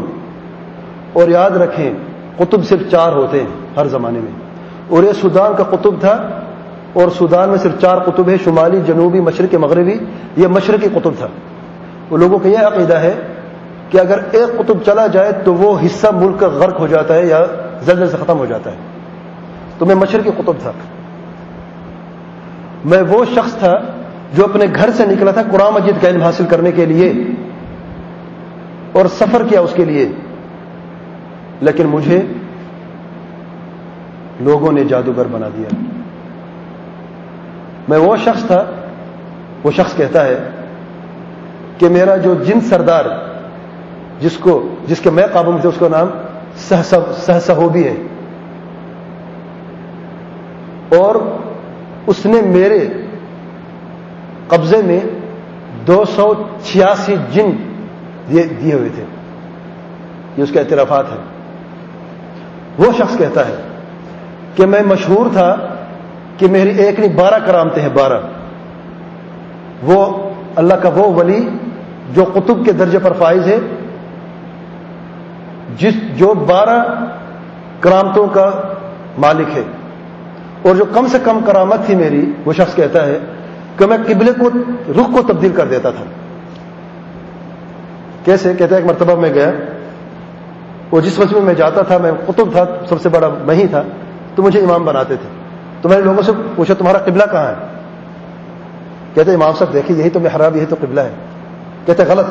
اور یاد رکھیں قطب صرف چار ہوتے ہیں ہر زمانے میں۔ اور یہ سودان کا قطب تھا، اور سودان میں صرف چار قطب ہے شمالی، جنوبی مشرق مغربی، یہ مشرقی قطب تھا۔ وہ لوگوں کا یہ عقیدہ ہے کہ اگر ایک قطب چلا جائے تو وہ حصہ ملک کا غرق ہو جاتا ہے یا زلزلے سے ختم ہو جاتا ہے۔ تو میں مشرقی قطب تھا۔ میں وہ شخص تھا جو اپنے گھر سے نکلا تھا قرآن مجید کا علم حاصل کرنے کے لیے اور سفر کیا اس کے لیے۔ لیکن مجھے لوگوں نے جادوگر بنا دیا۔ میں وہ شخص تھا، وہ شخص کہتا ہے کہ میرا جو جن سردار، جس کو، جس کے میں قابو میں تھے، اس کا نام سہ ہے۔ اور اس نے میرے قبضے میں دو سو چھیاسی جن دیے ہوئے تھے۔ یہ اس کے اعترافات ہیں۔ وہ شخص کہتا ہے کہ میں مشہور تھا کہ میری ایک نہیں، بارہ کرامتے ہیں، بارہ۔ وہ اللہ کا وہ ولی جو قطب کے درجے پر فائز ہے، جس جو بارہ کرامتوں کا مالک ہے۔ اور جو کم سے کم کرامت تھی میری، وہ شخص کہتا ہے کہ میں قبلے کو، رخ کو تبدیل کر دیتا تھا۔ کیسے؟ کہتا ہے، ایک مرتبہ میں گیا۔ وہ جس مجمع میں میں جاتا تھا، میں قطب تھا، سب سے بڑا میں ہی تھا، تو مجھے امام بناتے تھے۔ تو میں نے لوگوں سے پوچھا، تمہارا قبلہ کہاں ہے؟ کہتے، امام صاحب، دیکھیے، یہی تو محراب، یہی تو قبلہ ہے۔ کہتے، غلط۔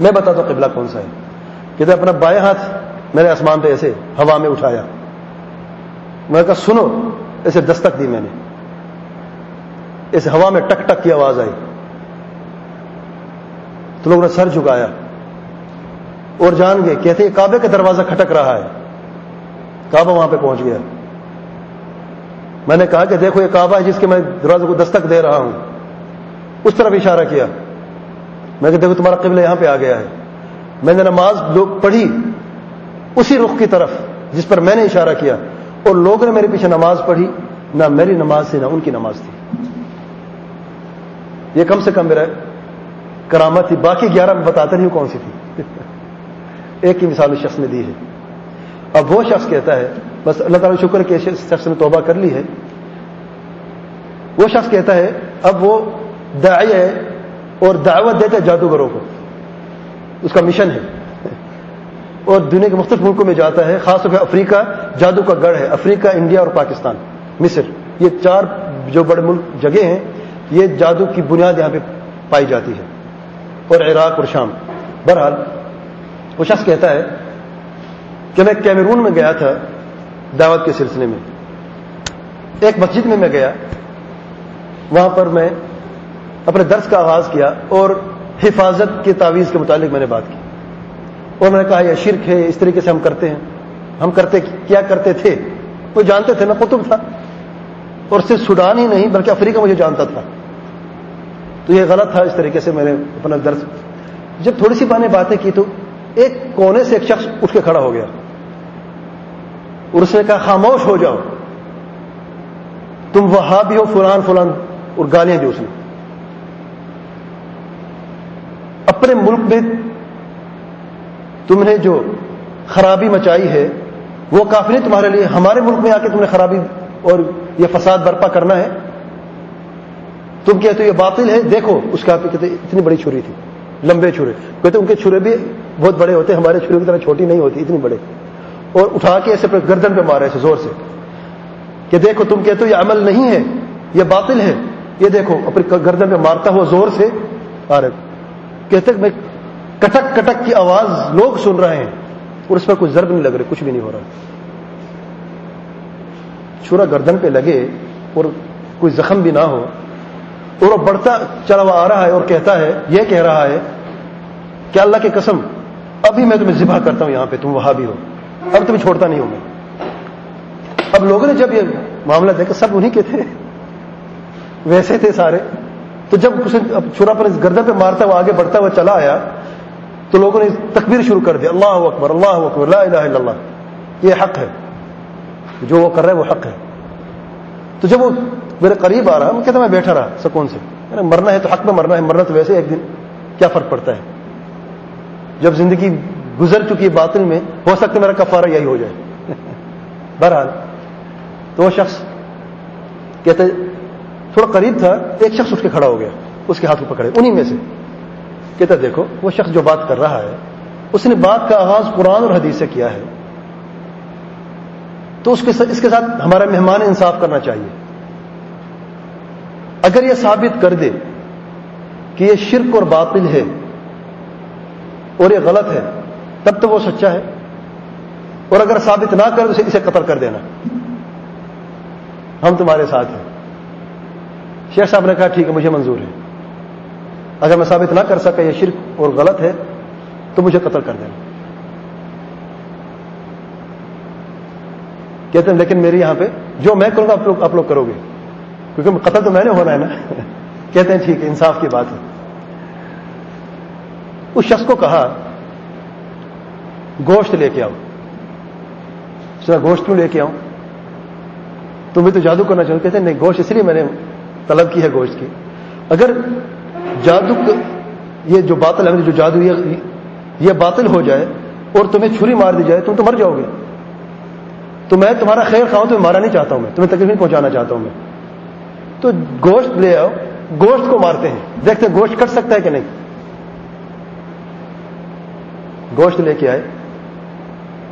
میں بتاتا ہوں قبلہ کون سا ہے۔ کہتے، اپنا بائیں ہاتھ میں نے آسمان پہ ایسے ہوا میں اٹھایا۔ میں نے کہا، سنو، ایسے دستک دی میں نے۔ اس ہوا میں ٹک ٹک کی آواز آئی۔ تو لوگوں نے سر جھکایا۔ اور جان گئے کہتے کعبے کا دروازہ کھٹک رہا ہے۔ کعبہ وہاں پہ پہنچ گیا۔ میں نے کہا کہ دیکھو یہ کعبہ ہے جس کے میں دروازے کو دستک دے رہا ہوں۔ اس طرف اشارہ کیا۔ میں کہ دیکھو تمہارا قبل یہاں پہ آ گیا ہے۔ میں نے نماز لوگ پڑھی اسی رخ کی طرف، جس پر میں نے اشارہ کیا۔ اور لوگوں نے میرے پیچھے نماز پڑھی، نہ میری نماز تھی، نہ ان کی نماز تھی۔ یہ کم سے کم میرا کرامت تھی۔ باقی گیارہ میں بتاتے نہیں کون سی تھی۔ ایک ہی مثال اس شخص نے دی ہے۔ اب وہ شخص کہتا ہے، بس اللہ تعالیٰ شکر کہ شخص نے توبہ کر لی ہے۔ وہ شخص کہتا ہے، اب وہ داعی ہے اور دعوت دیتا ہے جادوگروں کو۔ اس کا مشن ہے۔ اور دنیا کے مختلف ملکوں میں جاتا ہے، خاص طور پہ افریقہ جادو کا گڑھ ہے۔ افریقہ، انڈیا اور پاکستان، مصر۔ یہ چار جو بڑے ملک جگہ ہیں، یہ جادو کی بنیاد یہاں پہ پائی جاتی ہے۔ اور عراق اور شام۔ بہرحال وہ شخص کہتا ہے کہ میں کیمرون میں گیا تھا دعوت کے سلسلے میں۔ ایک مسجد میں میں گیا۔ وہاں پر میں اپنے درس کا آغاز کیا اور حفاظت کے تعویذ کے متعلق میں نے بات کی۔ اور میں نے کہا، یہ شرک ہے، اس طریقے سے ہم کرتے ہیں۔ ہم کرتے کیا کرتے تھے؟ وہ جانتے تھے؟ میں قطب تھا۔ اور صرف سوڈان ہی نہیں، بلکہ افریقہ مجھے جانتا تھا۔ تو یہ غلط تھا، اس طریقے سے میں نے اپنا درس۔ جب تھوڑی سی بانے باتیں کی تو ایک کونے سے ایک شخص اٹھ کے کھڑا ہو گیا اور اس نے کہا، خاموش ہو جاؤ۔ تم وہاں بھی ہو، فلان فلان، اور گالیاں دی اس نے۔ اپنے ملک میں تم نے جو خرابی مچائی ہے، وہ کافی نہیں تمہارے لیے، ہمارے ملک میں آ کے تم نے خرابی اور یہ فساد برپا کرنا ہے۔ تم کہتے ہو یہ باطل ہے، دیکھو، اس کا کہتے اتنی بڑی چھری تھی۔ لمبے چھرے کہتے ان کے چھرے بھی بہت بڑے ہوتے ہمارے چھرے کی طرح چھوٹی نہیں ہوتی، اتنی بڑے۔ اور اٹھا کے ایسے گردن پہ مارے ایسے زور سے۔ کہ دیکھو، تم کہتے ہو یہ عمل نہیں ہے، یہ باطل ہے۔ یہ دیکھو، اپنی گردن پہ مارتا ہوا زور سے آ رہے۔ کہتے میں کٹک کٹک کی آواز لوگ سن رہے ہیں اور اس پر کوئی ضرب نہیں لگ رہے کچھ بھی نہیں ہو رہا۔ چھرا گردن پہ لگے اور کوئی زخم بھی نہ ہو۔ اور وہ بڑھتا چلا ہوا آ رہا ہے اور کہتا ہے، یہ کہہ رہا ہے، کہ اللہ کی قسم، ابھی میں تمہیں ذبح کرتا ہوں یہاں پہ، تم وہاں بھی ہو۔ اب تمہیں چھوڑتا نہیں ہوں میں۔ اب لوگوں نے جب یہ معاملہ دیکھا، سب انہیں کے تھے۔ ویسے تھے سارے۔ تو جب اسے چھرا پر گردن پہ مارتا ہوا، آگے بڑھتا ہوا چلا آیا، تو لوگوں نے تکبیر شروع کر دیا اللہ اکبر اللہ اکبر، لا الہ الا اللہ۔ یہ حق ہے۔ جو وہ کر رہا ہے وہ حق ہے۔ تو جب وہ میرے قریب آ رہا وہ کہتا میں بیٹھا رہا سکون سے۔ مرنا ہے تو حق میں مرنا ہے، مرنا تو ویسے ایک دن۔ کیا فرق پڑتا ہے؟ جب زندگی گزر چکی ہے باطل میں، ہو سکتا ہے میرا کفارہ یہی ہو جائے۔ [laughs] بہرحال، تو وہ شخص کہتے تھوڑا قریب تھا، ایک شخص اٹھ کے کھڑا ہو گیا، اس کے ہاتھ کو پکڑے، انہی میں سے۔ کہتا دیکھو، وہ شخص جو بات کر رہا ہے، اس نے بات کا آغاز قرآن اور حدیث سے کیا ہے۔ تو اس کے اس کے ساتھ ہمارا مہمان انصاف کرنا چاہیے۔ اگر یہ ثابت کر دے کہ یہ شرک اور باطل ہے اور یہ غلط ہے، تب تو وہ سچا ہے۔ اور اگر ثابت نہ کر تو اسے قتل کر دینا۔ ہم تمہارے ساتھ ہیں۔ شیخ صاحب نے کہا، ٹھیک ہے، مجھے منظور ہے۔ اگر میں ثابت نہ کر سکا یہ شرک اور غلط ہے، تو مجھے قتل کر دینا۔ کہتے ہیں، لیکن میری یہاں پہ جو میں کروں گا، آپ لوگ آپ لوگ کرو گے۔ کیونکہ قتل تو میں نے ہونا ہے نا۔ کہتے ہیں ٹھیک ہے، انصاف کی بات ہے۔ اس شخص کو کہا، گوشت لے کے آؤ۔ گوشت کیوں لے کے آؤں؟ تم بھی تو جادو کرنا چاہو۔ کہتے ہیں، نہیں، گوشت اس لیے میں نے طلب کی ہے گوشت کی۔ اگر جادو یہ جو باطل ہے جو جادو، یہ باطل ہو جائے اور تمہیں چھری مار دی جائے، تم تو مر جاؤ گے۔ تو میں تمہارا خیر خواہوں تمہیں مارا نہیں چاہتا ہوں میں، تمہیں تکلیف نہیں پہنچانا چاہتا ہوں میں۔ تو گوشت لے آؤ، گوشت کو مارتے ہیں۔ دیکھتے ہیں گوشت کٹ سکتا ہے کہ نہیں۔ گوشت لے کے آئے۔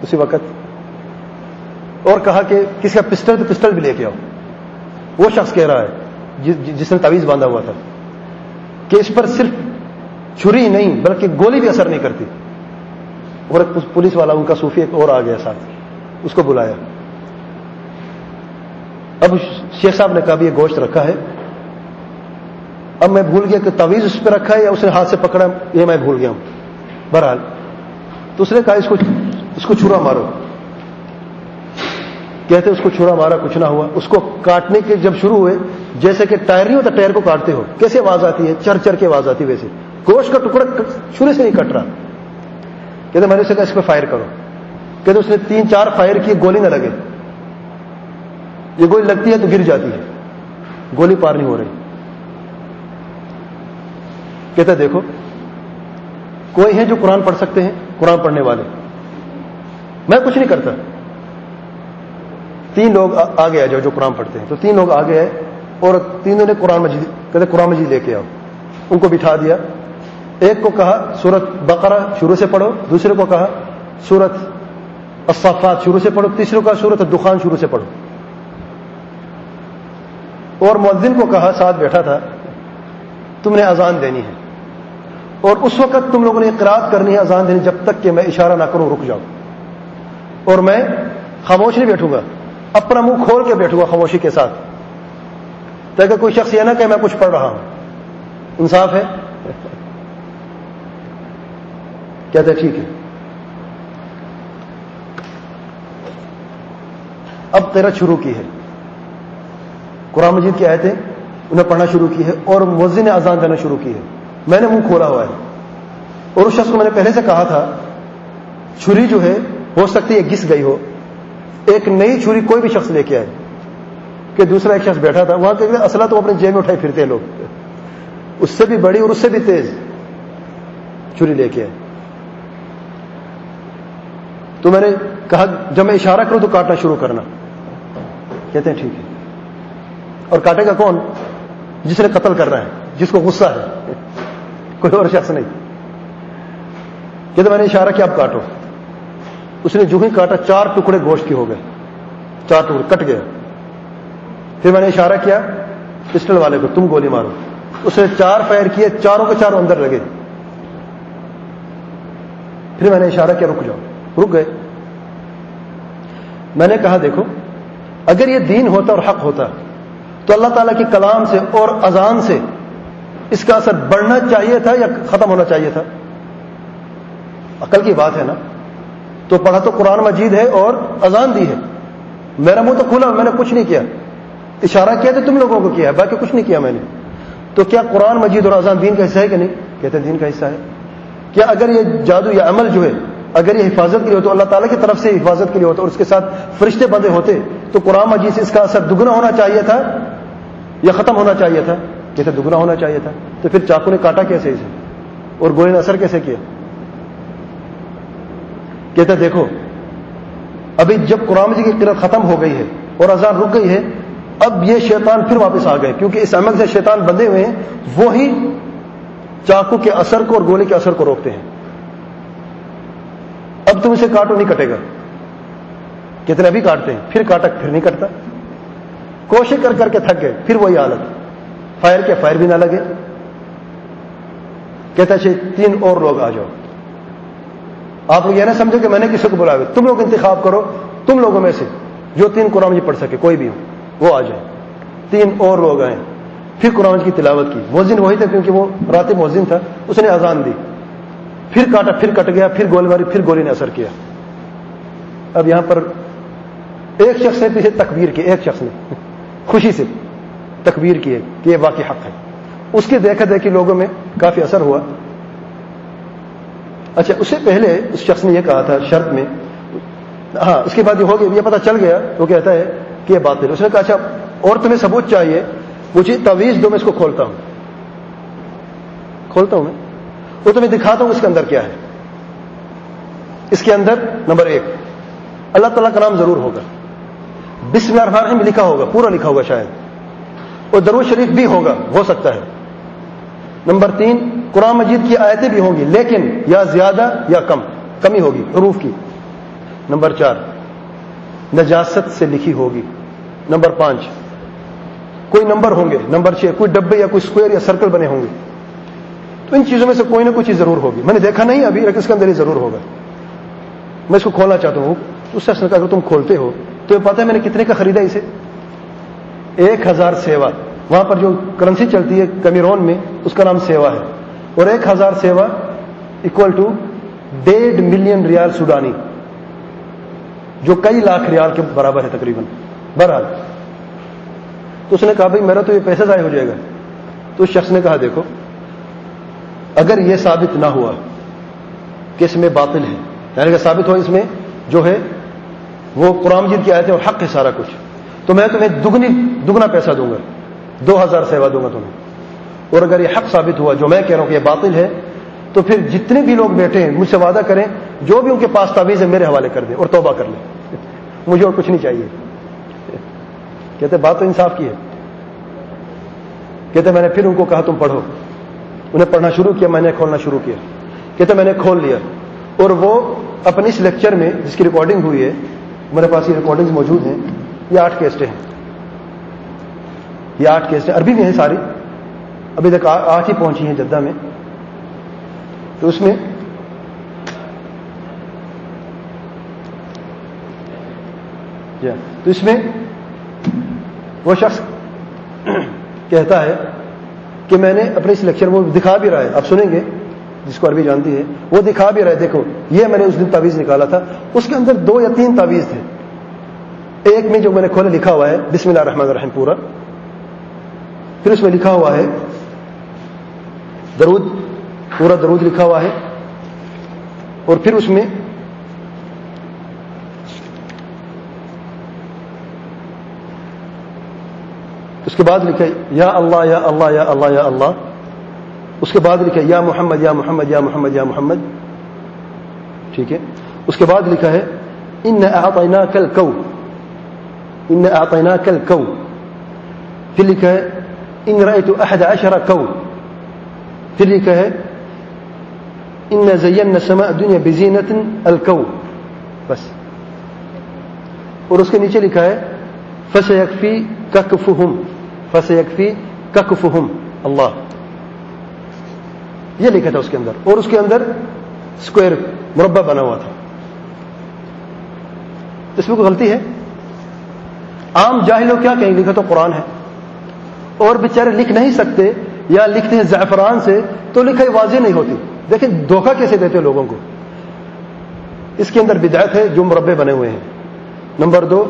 اسی وقت اور کہا کہ کسی کا پسٹل تو پسٹل بھی لے کے آؤ۔ وہ شخص کہہ رہا ہے، جس نے تعویذ باندھا ہوا تھا، کہ اس پر صرف چھری نہیں، بلکہ گولی بھی اثر نہیں کرتی۔ اور پولیس والا، ان کا صوفی ایک اور آ گیا ساتھ، اس کو بلایا۔ اب شیخ صاحب نے کہا بھی یہ گوشت رکھا ہے۔ اب میں بھول گیا کہ تویز اس پہ رکھا ہے یا اس نے ہاتھ سے پکڑا، یہ میں بھول گیا ہوں۔ بہرحال، تو اس نے کہا اس کو اس کو چھرا مارو۔ کہتے اس کو چھرا مارا، کچھ نہ ہوا۔ اس کو کاٹنے کے جب شروع ہوئے، جیسے کہ ٹائر نہیں ہوتا، ٹائر کو کاٹتے ہو۔ کیسے آواز آتی ہے؟ چر چر کے آواز آتی ہے ویسے۔ گوشت کا ٹکڑا چھری سے نہیں کٹ رہا۔ کہتے میں نے اسے کہا اس پہ فائر کرو۔ کہتے اس نے تین چار فائر کی گولی نہ لگے۔ یہ گولی لگتی ہے تو گر جاتی ہے۔ گولی پار نہیں ہو رہی۔ کہتا دیکھو، کوئی ہے جو قرآن پڑھ سکتے ہیں، قرآن پڑھنے والے۔ میں کچھ نہیں کرتا۔ تین لوگ آگے آ جاؤ جو قرآن پڑھتے ہیں۔ تو تین لوگ آگے آئے، اور تینوں نے قرآن مجید، کہتے قرآن مجید لے کے آؤ۔ ان کو بٹھا دیا۔ ایک کو کہا، سورت بقرہ شروع سے پڑھو۔ دوسرے کو کہا، سورت الصافات شروع سے پڑھو۔ تیسرے کو کہا، سورت دخان شروع سے پڑھو۔ اور مؤذن کو کہا، ساتھ بیٹھا تھا، تم نے اذان دینی ہے۔ اور اس وقت تم لوگوں نے اقرار کرنی ہے، اذان دینی، جب تک کہ میں اشارہ نہ کروں، رک جاؤں۔ اور میں خاموش نہیں بیٹھوں گا، اپنا منہ کھول کے بیٹھوں گا خاموشی کے ساتھ۔ تاکہ کوئی شخص یہ نہ کہ میں کچھ پڑھ رہا ہوں۔ انصاف ہے؟ کہتے ٹھیک ہے۔ اب قرت شروع کی ہے۔ قرآن مجید کی آیتیں انہیں پڑھنا شروع کی ہے اور مسجد نے اذان دینا شروع کی ہے۔ میں نے منہ کھولا ہوا ہے۔ اور اس شخص کو میں نے پہلے سے کہا تھا، چھری جو ہے، ہو سکتی ہے گس گئی ہو۔ ایک نئی چھری کوئی بھی شخص لے کے آئے۔ کہ دوسرا ایک شخص بیٹھا تھا، وہاں کہ اصلہ تو اپنے جیب میں اٹھائے پھرتے لوگ۔ اس سے بھی بڑی اور اس سے بھی تیز چھری لے کے آئے۔ تو میں نے کہا، جب میں اشارہ کروں تو کاٹنا شروع کرنا۔ کہتے ہیں، ٹھیک ہے۔ اور کاٹے گا کون؟ جس نے قتل کر رہا ہے، جس کو غصہ ہے۔ کوئی اور شخص نہیں۔ کہتے میں نے اشارہ کیا، اب کاٹو۔ اس نے جو ہی کاٹا، چار ٹکڑے گوشت کے ہو گئے۔ چار ٹکڑے، کٹ گیا پھر میں نے اشارہ کیا، پسٹل والے کو، تم گولی مارو۔ اس نے چار فائر کیے، چاروں کے چاروں اندر لگے۔ پھر میں نے اشارہ کیا، رک جاؤ۔ رک گئے۔ میں نے کہا، دیکھو، اگر یہ دین ہوتا اور حق ہوتا تو اللہ تعالیٰ کے کلام سے اور اذان سے اس کا اثر بڑھنا چاہیے تھا یا ختم ہونا چاہیے تھا؟ عقل کی بات ہے نا؟ تو پڑھا تو قرآن مجید ہے اور اذان دی ہے۔ میرا منہ تو کھلا میں نے کچھ نہیں کیا۔ اشارہ کیا تو تم لوگوں کو کیا ہے؟ باقی کچھ نہیں کیا میں نے۔ تو کیا قرآن مجید اور اذان دین کا حصہ ہے کہ نہیں؟ کہتے ہیں دین کا حصہ ہے۔ کیا اگر یہ جادو یا عمل جو ہے، اگر یہ حفاظت کے لیے ہوتا اللہ تعالیٰ کی طرف سے حفاظت کے لیے ہوتا اور اس کے ساتھ فرشتے بندے ہوتے، تو قرآن مجید سے اس کا اثر دگنا ہونا چاہیے تھا۔ یا ختم ہونا چاہیے تھا کہتے دگنا ہونا چاہیے تھا۔ تو پھر چاقو نے کاٹا کیسے اسے؟ اور گوئے نے اثر کیسے کیا؟ کہتے دیکھو، ابھی جب قرآن جی کی قرت ختم ہو گئی ہے اور اذان رک گئی ہے، اب یہ شیطان پھر واپس آ گئے، کیونکہ اس عمل سے شیطان بندے ہوئے ہیں، وہی چاقو کے اثر کو اور گولے کے اثر کو روکتے ہیں۔ اب تم اسے کاٹو، نہیں کٹے گا۔ کتنے ابھی کاٹتے ہیں، پھر کاٹا، پھر نہیں کٹتا۔ کوشش کر کر کے تھک گئے، پھر وہی حالت۔ فائر کے فائر بھی نہ لگے۔ کہتا ہے تین اور لوگ آ جاؤ۔ آپ لوگ یہ نہ سمجھو کہ میں نے کسی کو بلا تم لوگ انتخاب کرو، تم لوگوں میں سے جو تین قرآن جی پڑھ سکے، کوئی بھی ہو، وہ آ جائے۔ تین اور لوگ آئے۔ پھر قرآن کی تلاوت کی۔ موزن وہی تھا کیونکہ وہ رات موزن تھا، اس نے اذان دی۔ پھر کاٹا، پھر کٹ گیا، پھر گولی ماری، پھر گولی نے اثر کیا۔ اب یہاں پر ایک شخص نے پیچھے تکبیر کی ایک شخص نے۔ خوشی سے تکبیر کی ہے کہ یہ واقعی حق ہے۔ اس کی دیکھا دیکھی لوگوں میں کافی اثر ہوا۔ اچھا اس سے پہلے اس شخص نے یہ کہا تھا شرط میں ہاں اس کے بعد یہ ہو گیا، یہ پتا چل گیا، وہ کہتا ہے کہ یہ بات ہے۔ اس نے کہا اچھا اور تمہیں ثبوت چاہیے مجھے تویز دو، میں اس کو کھولتا ہوں۔ کھولتا ہوں میں؟ وہ تمہیں دکھاتا ہوں اس کے اندر کیا ہے۔ اس کے اندر نمبر ایک، اللہ تعالیٰ کا نام ضرور ہوگا۔ بسم اللہ الرحمن الرحیم لکھا ہوگا، پورا لکھا ہوگا شاید۔ اور درود شریف بھی ہوگا، ہو سکتا ہے۔ نمبر تین، قرآن مجید کی آیتیں بھی ہوں گی، لیکن یا زیادہ یا کم، کمی ہوگی، حروف کی۔ نمبر چار، نجاست سے لکھی ہوگی۔ نمبر پانچ، کوئی نمبر ہوں گے، نمبر چھ، کوئی ڈبے یا کوئی اسکوئر یا سرکل بنے ہوں گے۔ تو ان چیزوں میں سے کوئی نہ کوئی چیز ضرور ہوگی۔ میں نے دیکھا نہیں، ابھی لیکن اس کے اندر ہی ضرور ہوگا۔ میں اس کو کھولنا چاہتا ہوں۔ اس شخص نے کہا، اگر تم کھولتے ہو تو یہ پتا ہے میں نے کتنے کا خریدا اسے؟ ایک ہزار سیوا۔ وہاں پر جو کرنسی چلتی ہے کمیرون میں، اس کا نام سیوا ہے۔ اور ایک ہزار سیوا اکول ٹو ڈیڑھ ملین ریال سوڈانی جو کئی لاکھ ریال کے برابر ہے تقریباً۔ بہرحال۔ تو اس نے کہا، بھائی، میرا تو یہ پیسہ ضائع ہو جائے گا۔ تو اس شخص نے کہا، دیکھو، اگر یہ ثابت نہ ہوا کہ اس میں باطل ہے یعنی کہ ثابت ہو اس میں جو ہے وہ قرآن جیت کی آئے تھے اور حق ہے سارا کچھ۔ تو میں تمہیں دگنی دگنا پیسہ دوں گا۔ دو ہزار سیوا دوں گا تمہیں۔ اور اگر یہ حق ثابت ہوا، جو میں کہہ رہا ہوں کہ یہ باطل ہے، تو پھر جتنے بھی لوگ بیٹھے ہیں مجھ سے وعدہ کریں، جو بھی ان کے پاس تعویذ ہے، میرے حوالے کر دیں اور توبہ کر لیں۔ مجھے اور کچھ نہیں چاہیے۔ کہتے بات تو انصاف کی ہے۔ کہتے میں نے پھر ان کو کہا، تم پڑھو۔ انہیں پڑھنا شروع کیا، میں نے کھولنا شروع کیا۔ کہتے میں نے کھول لیا۔ اور وہ اپنے اس لیکچر میں، جس کی ریکارڈنگ ہوئی ہے میرے پاس یہ ریکارڈنگ موجود ہیں، یہ آٹھ کیسٹیں ہیں۔ یہ آٹھ کیسٹیں عربی میں ہیں ساری۔ ابھی تک آٹھ ہی پہنچی ہیں جدہ میں۔ تو اس میں تو اس میں وہ شخص کہتا ہے کہ میں نے اپنے اس لیکچر میں دکھا بھی رہا ہے۔ آپ سنیں گے۔ جس کو عربی جانتی ہے، وہ دکھا بھی رہا ہے دیکھو، یہ میں نے اس دن تعویذ نکالا تھا۔ اس کے اندر دو یا تین تعویذ تھے۔ ایک میں جو میں نے کھولے، لکھا ہوا ہے، بسم اللہ الرحمن الرحیم، پورا۔ پھر اس میں لکھا ہوا ہے، درود، پورا درود لکھا ہوا ہے۔ اور پھر اس میں اس کے بعد لکھا یا اللہ یا اللہ یا اللہ یا اللہ۔ اس کے بعد لکھا یا محمد یا محمد یا محمد یا محمد ٹھیک ہے اس کے بعد لکھا ہے ان آتینا کل کو ان آتینا کل کو پھر لکھا ہے ان رأيت احد عشر کو پھر لکھا ہے ان زین سما دنیا بزینت الکو بس اور اس کے نیچے لکھا ہے فس یکفی ککفہم یہ لکھا تھا اس کے اندر اور اس کے اندر اسکوائر مربع بنا ہوا تھا۔ اس میں کوئی غلطی ہے؟ عام جاہلوں کیا کہیں؟ لکھا تو قرآن ہے۔ اور بیچارے لکھ نہیں سکتے یا لکھتے ہیں زعفران سے تو لکھائی واضح نہیں ہوتی۔ دیکھیں دھوکہ کیسے دیتے لوگوں کو؟ اس کے اندر بدایت ہے، جو مربع بنے ہوئے ہیں۔ نمبر دو،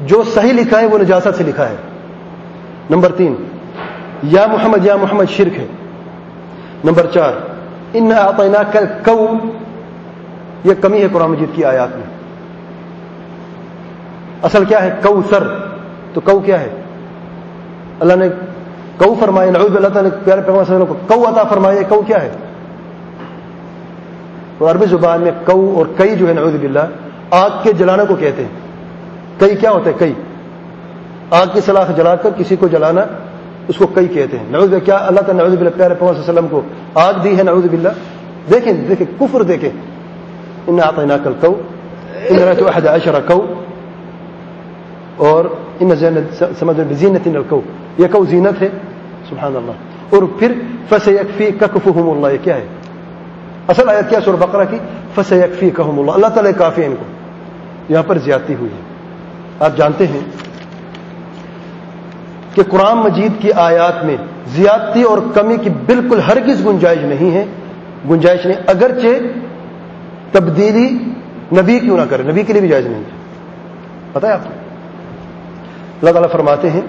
جو صحیح لکھا ہے وہ نجاست سے لکھا ہے۔ نمبر تین، یا محمد یا محمد شرک ہے۔ نمبر چار ان آتینا کل کو یہ کمی ہے قرآن مجید کی آیات میں۔ اصل کیا ہے؟ کو سر تو کو کیا ہے؟ اللہ نے کو فرمائے نعوذ اللہ تعالیٰ نے پیارے پیغمبر صلی اللہ علیہ وسلم، کو عطا فرمائے کو کیا ہے؟ تو عربی زبان میں کو اور کئی جو ہے، نعوذ باللہ، آگ کے جلانے کو کہتے ہیں۔ کئی کیا ہوتا ہے کئی۔ آگ کی سلاخ جلا کر کسی کو جلانا اس کو کئی کہتے ہیں۔ نعوذ کیا اللہ تعالیٰ نعوذ باللہ پیارے پیغمبر صلی اللہ علیہ وسلم کو آگ دی ہے نعوذ باللہ؟ دیکھیں دیکھیں، کفر دیکھیں۔ ان آتے نا کل کو ان تو احد عشر کو اور ان سمجھ زینت الکو یہ کو زینت ہے۔ سبحان اللہ۔ اور پھر فس یکفی ککفہم اللہ یہ کیا ہے؟ اصل آیت کیا سور بقرہ کی فس یکفی کہم اللہ اللہ تعالیٰ کافی ان کو۔ یہاں پر زیادتی ہوئی ہے۔ آپ جانتے ہیں کہ قرآن مجید کی آیات میں زیادتی اور کمی کی بالکل ہرگز گنجائش نہیں ہے۔ گنجائش نہیں، اگرچہ تبدیلی نبی کیوں نہ کرے، نبی کے لیے بھی جائز نہیں ہے۔ پتا ہے آپ کو؟ اللہ تعالیٰ فرماتے ہیں،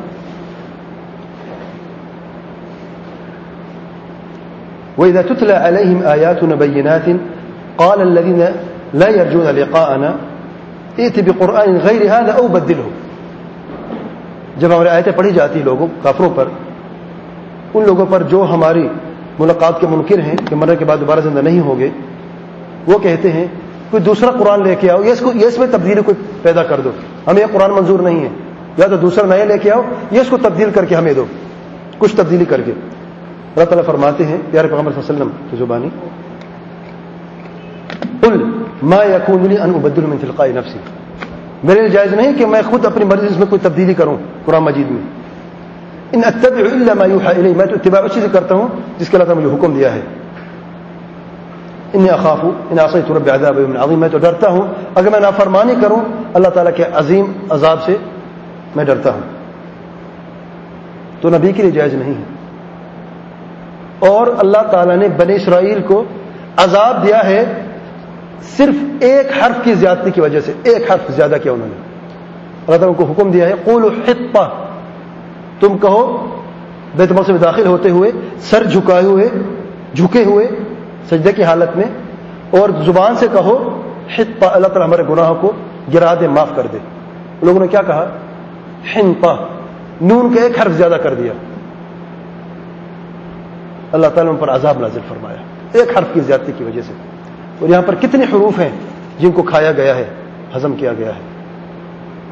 وإذا تتلى عليهم آياتنا بينات قال الذين لا يرجون لقاءنا، ائت بقرآن غير هذا أو بدله۔ جب ہماری آیتیں پڑھی جاتی لوگوں، کافروں پر، ان لوگوں پر جو ہماری ملاقات کے منکر ہیں کہ مرنے کے بعد دوبارہ زندہ نہیں ہوگے وہ کہتے ہیں، کوئی دوسرا قرآن لے کے آؤ یہ اس میں تبدیلی کوئی پیدا کر دو۔ ہمیں یہ قرآن منظور نہیں ہے۔ یا تو دوسرا نیا لے کے آؤ یہ اس کو تبدیل کر کے ہمیں دو۔ کچھ تبدیلی کر کے۔ اللہ تعالیٰ فرماتے ہیں، پیارے پیغمبر صلی اللہ علیہ وسلم کی زبانی، قل ما يكون لي ان ابدل من تلقاء نفسي میرے لیے جائز نہیں کہ میں خود اپنی مرضی اس میں کوئی تبدیلی کروں قرآن مجید میں۔ ان اتبع الا ما يوحى میں تو اتباع اسی سے کرتا ہوں جس کے اللہ تعالیٰ مجھے حکم دیا ہے۔ ان اخاف ان آسائی رب عذاب یوم عظیم، میں تو ڈرتا ہوں۔ اگر میں نافرمانی کروں، اللہ تعالیٰ کے عظیم عذاب سے میں ڈرتا ہوں۔ تو نبی کے لیے جائز نہیں ہے۔ اور اللہ تعالیٰ نے بنی اسرائیل کو عذاب دیا ہے صرف ایک حرف کی زیادتی کی وجہ سے، ایک حرف زیادہ کیا انہوں نے؟ اللہ تعالیٰ کو حکم دیا ہے قول حطہ۔ تم کہو بیت سے داخل ہوتے ہوئے، سر جھکائے ہوئے، جھکے ہوئے سجدے کی حالت میں، اور زبان سے کہو، حطہ، اللہ تعالیٰ ہمارے گناہوں کو گرا دے، معاف کر دے۔ لوگوں نے کیا کہا؟ ہنپا نون کا ایک حرف زیادہ کر دیا۔ اللہ تعالیٰ نے پر عذاب نازل فرمایا۔ ایک حرف کی زیادتی کی وجہ سے۔ اور یہاں پر کتنے حروف ہیں جن کو کھایا گیا ہے ہزم کیا گیا ہے۔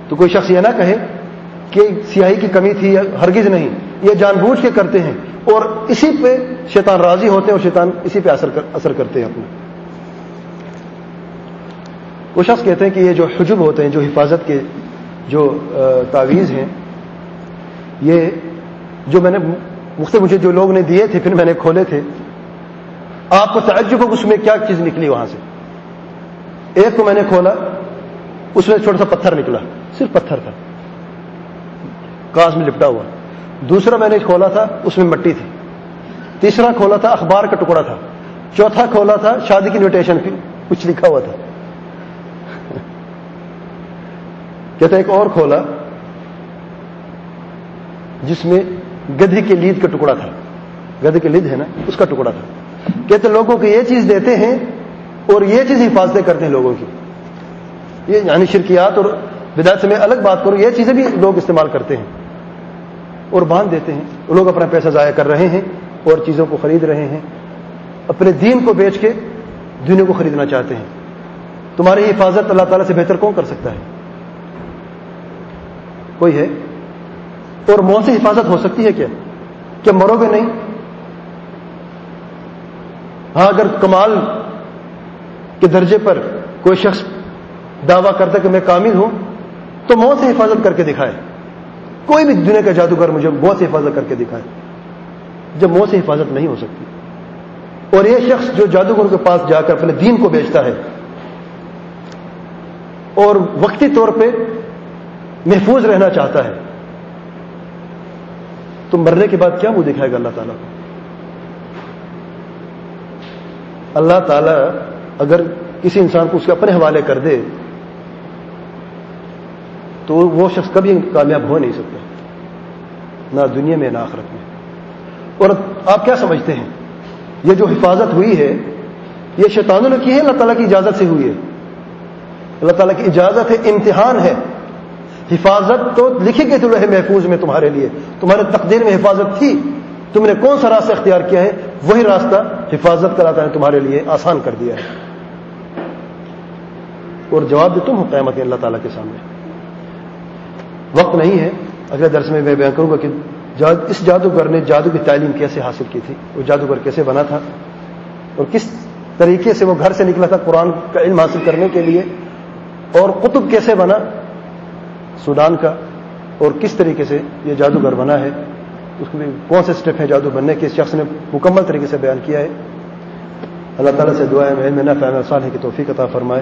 تو کوئی شخص یہ نہ کہے کہ سیاہی کی کمی تھی ہرگز نہیں، یہ جان بوجھ کے کرتے ہیں اور اسی پہ شیطان راضی ہوتے ہیں اور شیطان اسی پہ اثر کر اثر کرتے ہیں اپنے۔ وہ شخص کہتے ہیں کہ یہ جو حجب ہوتے ہیں، جو حفاظت کے جو تعویذ ہیں، یہ جو میں نے مختلف مجھے جو لوگ نے دیے تھے، پھر میں نے کھولے تھے آپ کو تعجب ہو اس میں کیا چیز نکلی وہاں سے۔ ایک کو میں نے کھولا، اس میں چھوٹا سا پتھر نکلا، صرف پتھر تھا۔ کاس میں لپٹا ہوا۔ دوسرا میں نے کھولا تھا، اس میں مٹی تھی۔ تیسرا کھولا تھا، اخبار کا ٹکڑا تھا۔ چوتھا کھولا تھا، شادی کی انویٹیشن کچھ لکھا ہوا تھا۔ کہتا ایک اور کھولا، جس میں گدھی کے لید کا ٹکڑا تھا۔ گدھی کے لید ہے نا، اس کا ٹکڑا تھا۔ کہتے لوگوں کو یہ چیز دیتے ہیں اور یہ چیز حفاظتیں کرتے ہیں لوگوں کی۔ یہ یعنی شرکیات اور بدایت سے میں الگ بات کروں یہ چیزیں بھی لوگ استعمال کرتے ہیں اور باندھ دیتے ہیں۔ لوگ اپنا پیسہ ضائع کر رہے ہیں اور چیزوں کو خرید رہے ہیں۔ اپنے دین کو بیچ کے دنیا کو خریدنا چاہتے ہیں۔ تمہاری حفاظت اللہ تعالیٰ سے بہتر کون کر سکتا ہے؟ کوئی ہے؟ اور موت سے حفاظت ہو سکتی ہے کیا؟ کیا مرو گے نہیں؟ ہاں اگر کمال کے درجے پر کوئی شخص دعویٰ کرتا کہ میں کامل ہوں، تو موت سے حفاظت کر کے دکھائے۔ کوئی بھی دنیا کا جادوگر مجھے موت سے حفاظت کر کے دکھائے۔ جب موت سے حفاظت نہیں ہو سکتی۔ اور یہ شخص جو جادوگر کے پاس جا کر اپنے دین کو بیچتا ہے، اور وقتی طور پہ محفوظ رہنا چاہتا ہے، تو مرنے کے بعد کیا منہ دکھائے گا اللہ تعالیٰ کو؟ اللہ تعالیٰ اگر کسی انسان کو اس کے اپنے حوالے کر دے، تو وہ شخص کبھی کامیاب ہو نہیں سکتا، نہ دنیا میں، نہ آخرت میں۔ اور آپ کیا سمجھتے ہیں؟ یہ جو حفاظت ہوئی ہے، یہ شیطانوں نے کی ہے، اللہ تعالیٰ کی اجازت سے ہوئی ہے؟ اللہ تعالیٰ کی اجازت ہے، امتحان ہے۔ حفاظت تو لکھی گئی تھی لوہے محفوظ میں تمہارے لیے، تمہارے تقدیر میں حفاظت تھی۔ تم نے کون سا راستہ اختیار کیا ہے؟ وہی راستہ حفاظت کا اللہ نے تمہارے لیے آسان کر دیا ہے۔ اور جواب بھی تم ہو قیامت اللہ تعالیٰ کے سامنے۔ وقت نہیں ہے۔ اگلے درس میں میں بیان کروں گا کہ اس جادوگر نے جادو کی تعلیم کیسے حاصل کی تھی؟ وہ جادوگر کیسے بنا تھا؟ اور کس طریقے سے وہ گھر سے نکلا تھا قرآن کا علم حاصل کرنے کے لیے؟ اور قطب کیسے بنا؟ سوڈان کا۔ اور کس طریقے سے یہ جادوگر بنا ہے؟ اس میں کون سے اسٹیپ ہیں جادو بننے کے؟ اس شخص نے مکمل طریقے سے بیان کیا ہے۔ اللہ تعالیٰ سے دعا ہے، میں فیم صالح کی توفیق عطا فرمائے۔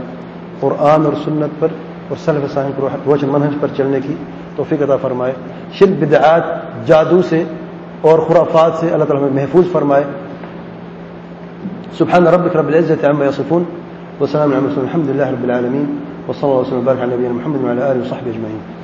قرآن اور سنت پر اور سلف صاحب روشن منہج پر چلنے کی توفیق عطا فرمائے۔ شرک، بدعات، جادو سے اور خرافات سے اللہ تعالیٰ ہمیں محفوظ فرمائے۔ سبحان ربك رب العزة عما يصفون وسلام على المرسلين الحمد لله رب العالمين وصلى الله وسلم وبارك على نبينا محمد وعلى اله وصحبه اجمعين